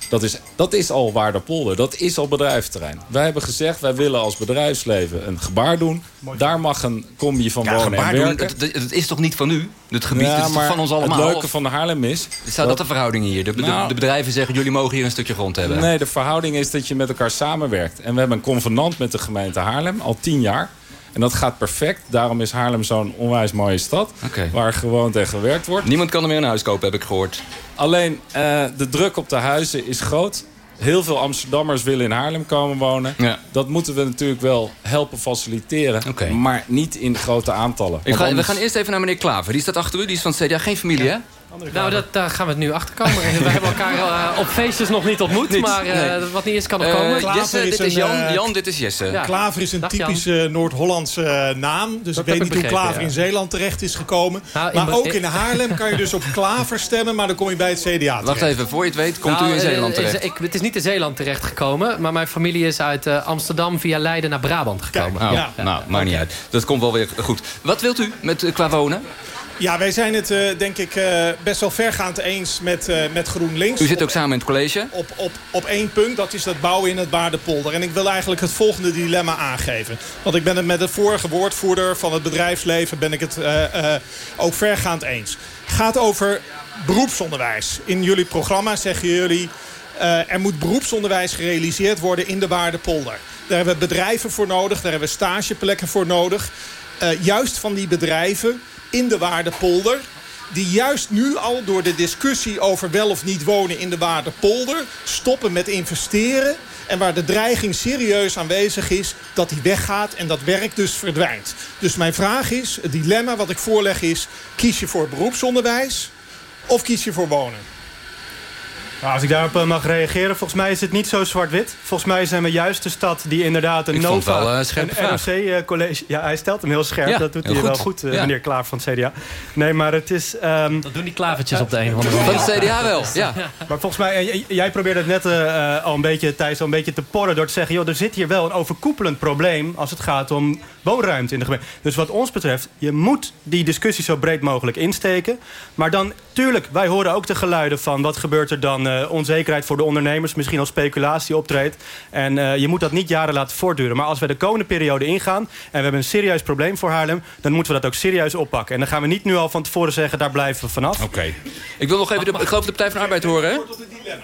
Dat is, dat is al Waardepolder. Dat is al bedrijfsterrein. Wij hebben gezegd, wij willen als bedrijfsleven een gebaar doen. Mooi. Daar mag een combi van ja, wonen en werken. Doen, het, het, is toch niet van u? Het gebied ja, het is toch van ons allemaal? Het leuke van de Haarlem is... Staat dat de verhouding hier? De, nou, de, de, bedrijven zeggen, jullie mogen hier een stukje grond hebben. Nee, de verhouding is dat je met elkaar samenwerkt. En we hebben een convenant met de gemeente Haarlem, al tien jaar. En dat gaat perfect. Daarom is Haarlem zo'n onwijs mooie stad. Waar gewoond en gewerkt wordt. Niemand kan er meer een huis kopen, heb ik gehoord. Alleen eh, de druk op de huizen is groot. Heel veel Amsterdammers willen in Haarlem komen wonen. Dat moeten we natuurlijk wel helpen faciliteren. Maar niet in grote aantallen. Ik ga, We gaan eerst even naar meneer Klaver. Die staat achter u, die is van het CDA. Geen familie, hè? Nou, dat, daar gaan we het nu achter komen. we hebben elkaar eh, op feestjes nog niet ontmoet. Niet, maar eh, nee. wat niet is, kan nog Eh, komen. Jesse, dit is Jan. Jan, dit is Jesse. Ja. Klaver is een Dag, typische Noord-Hollandse naam. Dus Dat ik weet niet hoe Klaver ja. in Zeeland terecht is gekomen. Nou, maar ook in Haarlem kan je dus op Klaver stemmen... maar dan kom je bij het CDA Wacht terecht. even, voor je het weet, komt Nou, u in eh, Zeeland is- terecht. ik, het is niet in Zeeland terechtgekomen. Maar mijn familie is uit Amsterdam via Leiden naar Brabant gekomen. Oh, Nou, maakt niet uit. Dat komt wel weer goed. Wat wilt u met, qua wonen? Ja, wij zijn het eh, denk ik eh, best wel vergaand eens met, eh, met GroenLinks. U zit ook samen in het college. op, op, op één punt. Dat is dat bouwen in het Waardepolder. En ik wil eigenlijk het volgende dilemma aangeven. Want ik ben het met de vorige woordvoerder van het bedrijfsleven... ben ik het ook vergaand eens. Het gaat over beroepsonderwijs. In jullie programma zeggen jullie... er moet beroepsonderwijs gerealiseerd worden in de Waardepolder. Daar hebben we bedrijven voor nodig. Daar hebben we stageplekken voor nodig. Juist van die bedrijven in de Waardepolder die juist nu al door de discussie over wel of niet wonen in de Waardepolder... stoppen met investeren en waar de dreiging serieus aanwezig is... dat die weggaat en dat werk dus verdwijnt. Dus mijn vraag is, het dilemma wat ik voorleg is... kies je voor beroepsonderwijs of kies je voor wonen? Nou, als ik daarop eh, mag reageren, volgens mij is het niet zo zwart-wit. Volgens mij zijn we juist de stad die inderdaad een Ik NOVA... wel, eh, scherpe een vraag. ROC-college... ja, hij stelt hem heel scherp. Ja, dat doet hij wel goed. eh, Ja. meneer Klaver van het CDA. Nee, maar het is... ehm, Dat doen die klavertjes op de een of andere Van manier. het CDA wel, ja. Maar volgens mij, eh, jij probeerde het net eh, eh, al een beetje, Thijs, al een beetje te porren... door te zeggen, joh, er zit hier wel een overkoepelend probleem... als het gaat om woonruimte in de gemeente. Dus wat ons betreft, je moet die discussie zo breed mogelijk insteken. Maar dan, tuurlijk, wij horen ook de geluiden van... wat gebeurt er dan, eh, onzekerheid voor de ondernemers... misschien als speculatie optreedt. En eh, je moet dat niet jaren laten voortduren. Maar als we de komende periode ingaan... en we hebben een serieus probleem voor Haarlem... dan moeten we dat ook serieus oppakken. En dan gaan we niet nu al van tevoren zeggen, daar blijven we vanaf. Oké. Ik wil nog even de, ik geloof de Partij van de Arbeid horen, hè?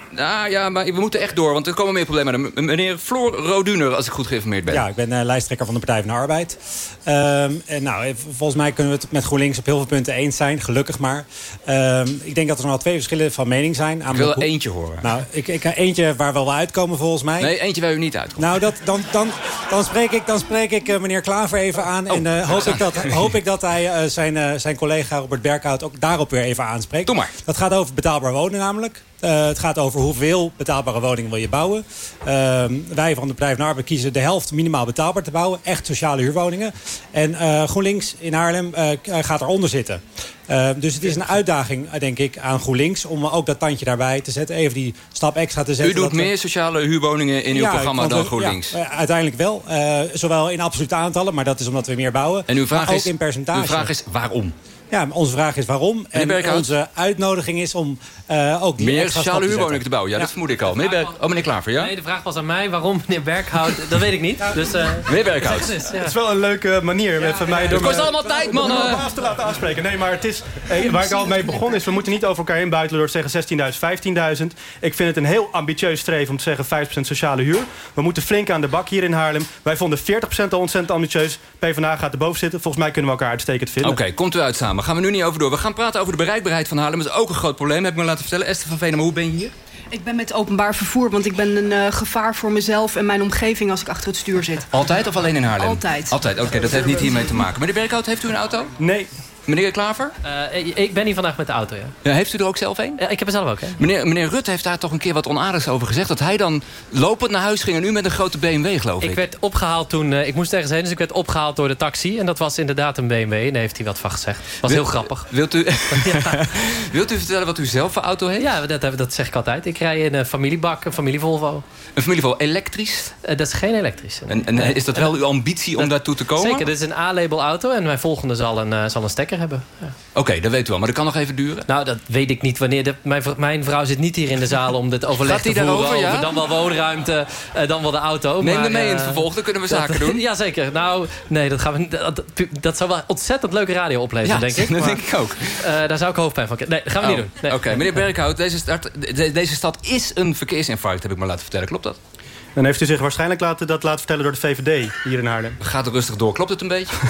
Nou ja, maar we moeten echt door, want er komen meer problemen. Meneer Floor Roduner, als ik goed geïnformeerd ben. Ja, ik ben eh, lijsttrekker van de Partij van de Arbeid. Ehm, en nou, eh, volgens mij kunnen we het met GroenLinks op heel veel punten eens zijn. Gelukkig maar. Ehm, ik denk dat er nog wel twee verschillen van mening zijn. Ik wil eentje horen. Nou, ik, ik, eentje waar we wel uitkomen volgens mij. Nee, eentje waar u niet uitkomt. Nou, dat, dan, dan, dan spreek ik, dan spreek ik eh, meneer Klaver even aan. en Oh, eh, hoop, ik dat, hoop ik dat hij eh, zijn, eh, zijn collega Robert Berkhout ook daarop weer even aanspreekt. Doe maar. Dat gaat over betaalbaar wonen namelijk. Eh, het gaat over hoeveel betaalbare woningen wil je bouwen. Ehm, wij van de Partij van Arbeid kiezen de helft minimaal betaalbaar te bouwen. Echt sociale huurwoningen. En eh, GroenLinks in Haarlem eh, gaat eronder zitten. Eh, dus het is een uitdaging, denk ik, aan GroenLinks... om ook dat tandje daarbij te zetten. Even die stap extra te U zetten. doet dat we- meer sociale huurwoningen in uw Ja, programma dan we- GroenLinks. ja, uiteindelijk wel. Zowel in absolute aantallen, maar dat is omdat we meer bouwen. En uw vraag, maar ook is, in percentage. uw vraag is waarom? Ja, onze vraag is waarom. En onze uitnodiging is om eh, ook Meer sociale huurwoningen te bouwen. Ja, dat vermoed ik al. Meneer, Berk- oh, meneer Klaver, ja? Nee, de vraag was aan mij. Waarom meneer Berghout? Dat weet ik niet. Dus, eh, Meneer Berkhout. zeg het ja. Het is wel een leuke manier eh, van mij... Het door kost me- allemaal tijd, me mannen. baas te laten afspreken. Nee, maar het is... eh, waar ik al mee begon is... we moeten niet over elkaar heen buitelen door te zeggen 16.000, 15.000. Ik vind het een heel ambitieus streven om te zeggen 5% sociale huur. We moeten flink aan de bak hier in Haarlem. Wij vonden 40% al ontzettend ambitieus. PvdA gaat erboven zitten. Volgens mij kunnen we elkaar uitstekend vinden. Oké, komt u uit samen. Gaan we nu niet over door. We gaan praten over de bereikbaarheid van Haarlem. Dat is ook een groot probleem, heb ik me laten vertellen. Esther van Venema, hoe ben je hier? Ik ben met openbaar vervoer, want ik ben een eh, gevaar voor mezelf en mijn omgeving als ik achter het stuur zit. Altijd of alleen in Haarlem? Altijd. Altijd, oké. dat heeft niet hiermee te maken. Meneer Berkhout, heeft u een auto? Nee. Meneer Klaver? Eh, ik- ben hier vandaag met de auto, ja. Ja, heeft u er ook zelf een? Ja, ik heb er zelf ook, hè. Meneer, meneer Rutte heeft daar toch een keer wat onaardigs over gezegd. Dat hij dan lopend naar huis ging en u met een grote BMW, geloof ik. Ik werd opgehaald toen... eh, ik moest ergens heen, dus ik werd opgehaald door de taxi. En dat was inderdaad een BMW. En daar heeft hij wat van gezegd. was Wil- heel grappig. Wilt u, wilt u vertellen wat u zelf voor auto heeft? Ja, dat, dat zeg ik altijd. Ik rij in een familiebak, een familie Volvo. Een familie van elektrisch? Eh, dat is geen elektrische. En, en is dat wel uw ambitie om daartoe te komen? Zeker, dit is een A-label auto. En mijn volgende zal een, zal een stekker hebben. Ja. Oké, dat weet u al. Maar dat kan nog even duren. Nou, dat weet ik niet wanneer. De, mijn, mijn vrouw zit niet hier in de zaal om dit overleg Gaat te voeren. daarover, ja? over dan wel woonruimte, eh, dan wel de auto. Neem maar, mee in het eh, vervolg, dan kunnen we dat- zaken doen. Jazeker. Nou, nee, dat, gaan we, dat, dat zou wel ontzettend leuke radio opleveren, Ja, denk ik. dat maar, denk ik ook. eh, daar zou ik hoofdpijn van krijgen. Nee, dat gaan we Oh, niet doen. Nee. Oké, meneer Berkhout, deze, de- deze stad is een verkeersinfarct, heb ik me laten vertellen. Klopt dat? Dan heeft u zich waarschijnlijk laten, dat laten vertellen door de VVD hier in Haarlem. Gaat er rustig door. Klopt het een beetje?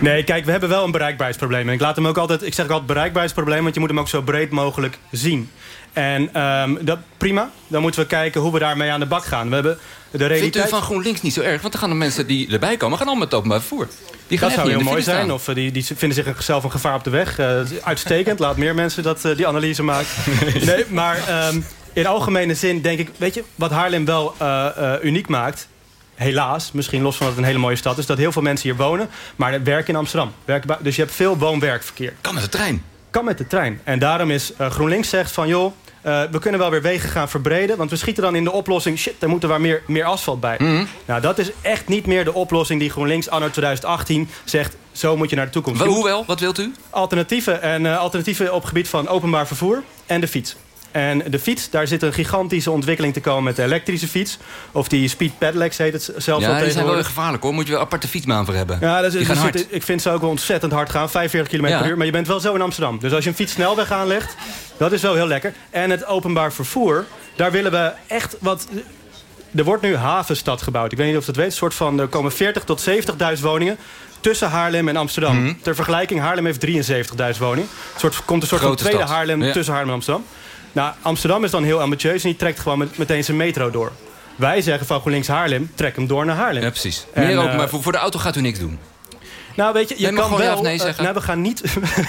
Nee, kijk, we hebben wel een bereikbaarheidsprobleem. En ik, laat hem ook altijd, ik zeg ook altijd bereikbaarheidsprobleem... want je moet hem ook zo breed mogelijk zien. En ehm, dat, prima, dan moeten we kijken hoe we daarmee aan de bak gaan. We hebben de Vindt realiteit... u van GroenLinks niet zo erg? Want dan gaan de mensen die erbij komen... gaan allemaal met openbaar vervoer. Die gaan dat zou heel mooi zijn. Of eh, die, die vinden zich zelf een gevaar op de weg. Eh, uitstekend. Laat meer mensen dat, eh, die analyse maken. nee, maar ehm, in algemene zin denk ik... Weet je, wat Haarlem wel eh, eh, uniek maakt... Helaas, misschien los van dat het een hele mooie stad is... dat heel veel mensen hier wonen, maar werken in Amsterdam. Werken dus je hebt veel woon-werkverkeer. Kan met de trein. Kan met de trein. En daarom is eh, GroenLinks zegt van... joh, we kunnen wel weer wegen gaan verbreden... want we schieten dan in de oplossing... shit, er moet er waar meer, meer asfalt bij. Mhm. Nou, dat is echt niet meer de oplossing die GroenLinks anno 2018 zegt... zo moet je naar de toekomst. Wel, hoewel, wat wilt u? Alternatieven, en, eh, alternatieven op het gebied van openbaar vervoer en de fiets. En de fiets, daar zit een gigantische ontwikkeling te komen met de elektrische fiets. Of die speed pedelecs heet het zelfs al Ja, die zijn wel gevaarlijk hoor. Moet je wel een aparte fietsbaan voor hebben. Ja, dat is, dus het- ik vind ze ook wel ontzettend hard gaan. 45 km Ja. per uur. Maar je bent wel zo in Amsterdam. Dus als je een fiets snelweg aanlegt, dat is wel heel lekker. En het openbaar vervoer, daar willen we echt wat... Er wordt nu havenstad gebouwd. Ik weet niet of je dat weet. Een soort van, er komen 40 tot 70.000 woningen tussen Haarlem en Amsterdam. Mhm. Ter vergelijking, Haarlem heeft 73.000 woningen. Soort, komt een soort Grote van tweede stad. Haarlem Ja. tussen Haarlem en Amsterdam. Nou, Amsterdam is dan heel ambitieus en die trekt gewoon met, meteen zijn metro door. Wij zeggen van GroenLinks Haarlem, trek hem door naar Haarlem. Ja, precies. En, Meer ook, eh, maar voor, voor de auto gaat u niks doen. nou, weet je, je Nee, kan ja wel... nee eh, zeggen. nou, we gaan niet...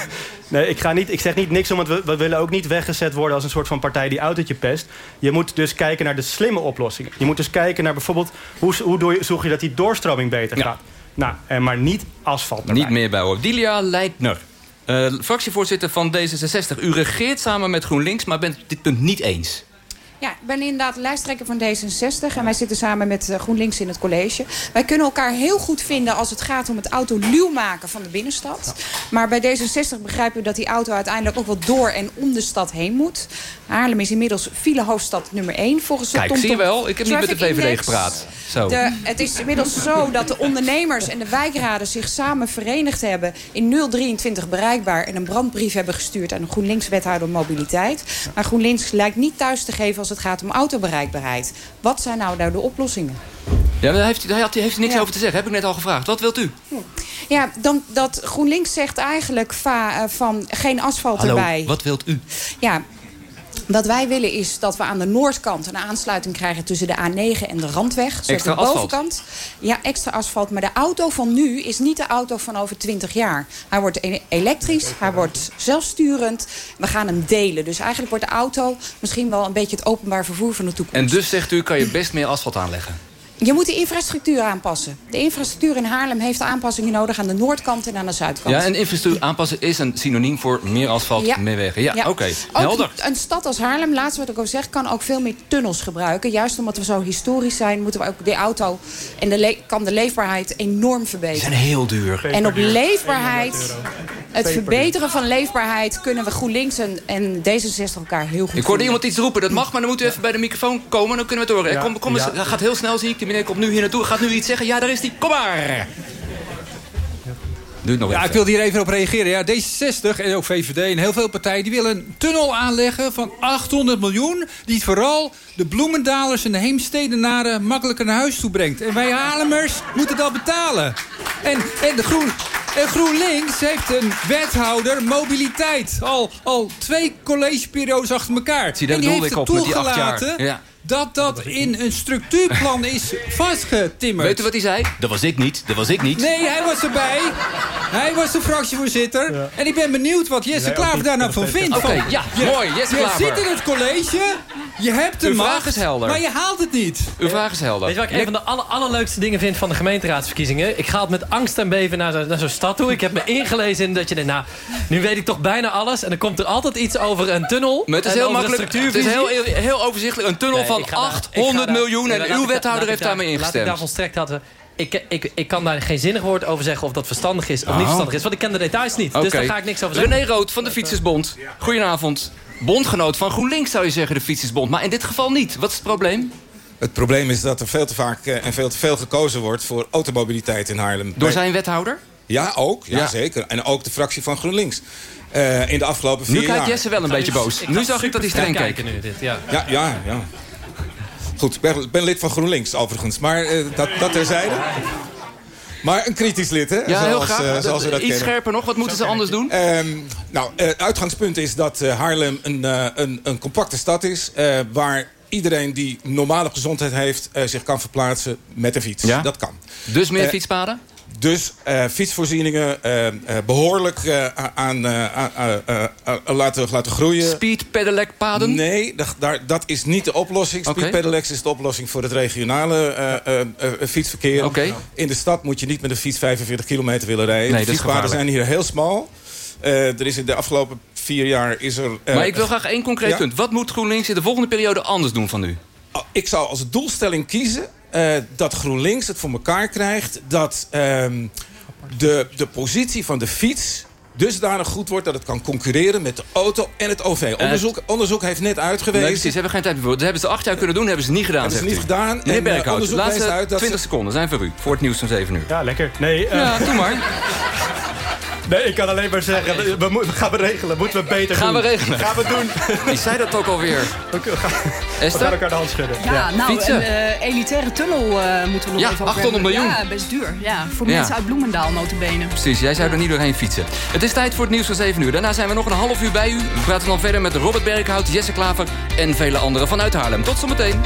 nee, ik, ga niet, ik zeg niet niks om, want we, we willen ook niet weggezet worden... als een soort van partij die autootje pest. Je moet dus kijken naar de slimme oplossingen. Je moet dus kijken naar bijvoorbeeld... hoe, hoe doe je, zorg je dat die doorstroming beter gaat. Nou, en maar niet asfalt erbij. Niet meer bouwen. Dilia Leitner, eh, fractievoorzitter van D66. U regeert samen met GroenLinks, maar bent dit punt niet eens. Ja, ik ben inderdaad lijsttrekker van D66 en wij zitten samen met eh, GroenLinks in het college. Wij kunnen elkaar heel goed vinden als het gaat om het autoluw maken van de binnenstad. Maar bij D66 begrijpen we dat die auto uiteindelijk ook wel door en om de stad heen moet. Haarlem is inmiddels filehoofdstad nummer 1 volgens de Kijk, zie je wel? Ik heb niet met de VVD gepraat. Zo. De, het is inmiddels zo dat de ondernemers en de wijkraden zich samen verenigd hebben in 023 bereikbaar en een brandbrief hebben gestuurd aan de GroenLinks-wethouder mobiliteit. Maar GroenLinks lijkt niet thuis te geven als het gaat om autobereikbaarheid. Wat zijn nou nou de oplossingen? Ja, daar heeft, daar had- heeft hij niks Ja. over te zeggen. Heb ik net al gevraagd. Wat wilt u? Ja, dan, dat GroenLinks zegt eigenlijk va- eh, van geen asfalt Hallo, erbij. wat wilt u? Ja, wat wij willen is dat we aan de noordkant een aansluiting krijgen tussen de A9 en de Randweg. Zodat Extra de asfalt. bovenkant. Ja, extra asfalt. Maar de auto van nu is niet de auto van over 20 jaar. Hij wordt e- elektrisch, hij wordt zelfsturend. We gaan hem delen. Dus eigenlijk wordt de auto misschien wel een beetje het openbaar vervoer van de toekomst. En dus zegt u, kan je best meer asfalt aanleggen. Je moet de infrastructuur aanpassen. De infrastructuur in Haarlem heeft aanpassingen nodig aan de noordkant en aan de zuidkant. Ja, en infrastructuur aanpassen is een synoniem voor meer asfalt, Ja. meer wegen. Ja, Ja. oké. Helder. Een stad als Haarlem, laatst wat ik al zeg, kan ook veel meer tunnels gebruiken. Juist omdat we zo historisch zijn, moeten we ook de auto en de kan de leefbaarheid enorm Die verbeteren. zijn heel duur. En op leefbaarheid, het verbeteren van leefbaarheid, kunnen we GroenLinks en, en D66 elkaar heel goed Ik hoorde iemand iets roepen, dat mag, maar dan moet u even bij de microfoon komen. Dan kunnen we het horen. Ja, kom, kom eens, ja. dat gaat heel snel, zie ik. Meneer komt nu hier naartoe, gaat nu iets zeggen. Ja, daar is die. Kom maar. Doe het nog Ja, even. ik wilde hier even op reageren. Ja, D66 en ook VVD en heel veel partijen... die willen een tunnel aanleggen van 800 miljoen... die vooral de bloemendalers en de heemstedenaren... makkelijker naar huis toe brengt. En wij Haarlemers moeten dat betalen. En, en, de Groen, en GroenLinks heeft een wethouder mobiliteit. Al, al twee collegeperiodes achter elkaar. Zie, en die heeft ik het op met die acht jaar. toegelaten... Ja. Dat dat in een structuurplan is vastgetimmerd. Weet u wat hij zei? Dat was ik niet, dat was ik niet. Nee, hij was erbij. Hij was de fractievoorzitter. En ik ben benieuwd wat Jesse Nee, Klaver daar nou van vindt. Oké, ja, je- mooi, Jesse Je Klaver. zit in het college, je hebt de Uw vraag is helder. maar je haalt het niet. Uw vraag is helder. Weet je wat ik een van de aller, allerleukste dingen vind van de gemeenteraadsverkiezingen? Ik ga het met angst en beven naar, zo- naar zo'n stad toe. Ik heb me ingelezen in dat je denkt, nou, nu weet ik toch bijna alles. En dan komt er altijd iets over een tunnel. Maar het is heel makkelijk. Het is heel, heel overzichtelijk. Een tunnel Nee, van ik ga daar- ik ga 800 daar- miljoen. En uw wethouder heeft daar- daarmee Laat ik ingestemd. daar volstrekt hadden. Ik, ik, ik kan daar geen zinnig woord over zeggen of dat verstandig is of niet Oh. verstandig is. Want ik ken de details niet. Dus daar ga ik niks over zeggen. René Rood van de Fietsersbond. Goedenavond. Bondgenoot van GroenLinks zou je zeggen, de Fietsersbond. Maar in dit geval niet. Wat is het probleem? Het probleem is dat er veel te vaak eh, en veel te veel gekozen wordt... voor automobiliteit in Haarlem. Door zijn wethouder? Ja, ook. Ja, Ja. zeker. En ook de fractie van GroenLinks. Eh, in de afgelopen vier Nu jaar. kijkt Jesse wel een beetje boos. Nu zag ik dat hij streng kijken kijkt. nu dit, ja. Ja, ja, ja. Goed, ik ben, ben lid van GroenLinks overigens. Maar eh, dat, dat terzijde. Maar een kritisch lid, hè? Ja, heel zoals, graag. eh, zoals we dat Iets kennen. scherper nog, wat moeten ze anders doen? Ehm, nou, eh, het uitgangspunt is dat eh, Haarlem een, eh, een, een compacte stad is... eh, waar iedereen die normale gezondheid heeft... eh, zich kan verplaatsen met een fiets. Ja? Dat kan. Dus meer Eh, fietspaden? Dus fietsvoorzieningen eh, eh, behoorlijk eh, aan, laten, laten groeien. Speed pedelec paden? Nee, dat, daar, dat is niet de oplossing. Speed pedelecs is de oplossing voor het regionale eh, eh, eh, fietsverkeer. In de stad moet je niet met een fiets 45 kilometer willen rijden. Nee, de fietspaden zijn hier heel smal. Er is in de afgelopen vier jaar is er... maar ik wil graag één concreet ja? punt. Wat moet GroenLinks in de volgende periode anders doen van nu? Oh, Ik zou als doelstelling kiezen eh, dat GroenLinks het voor elkaar krijgt... dat ehm, de, de positie van de fiets dusdanig goed wordt... dat het kan concurreren met de auto en het OV. Onderzoek, onderzoek heeft net uitgewezen... Nee, precies. Ze hebben geen tijd voor. Dat hebben ze acht jaar kunnen doen, hebben ze niet gedaan. Hebben ze niet u. gedaan. Meneer En, eh, Berghout, laatste wijst uit dat 20 ze- seconden zijn voor u. Voor het nieuws van 7 uur. Ja, lekker. Nee, eh, Ja, doe maar. Nee, ik kan alleen maar zeggen, we, we, gaan we regelen. Moeten we beter Gaan doen. we regelen. Gaan we doen. Die zei dat ook alweer. We Esther? gaan elkaar de hand schudden. Ja, nou, Fietsen. een eh, elitaire tunnel eh, moeten we nog Ja, even over 800 hebben. miljoen. Ja, best duur. Ja, voor Ja. mensen uit Bloemendaal notabene. Precies, jij zou er niet doorheen fietsen. Het is tijd voor het nieuws van 7 uur. Daarna zijn we nog een half uur bij u. We praten dan verder met Robert Berghout, Jesse Klaver en vele anderen vanuit Haarlem. Tot zometeen.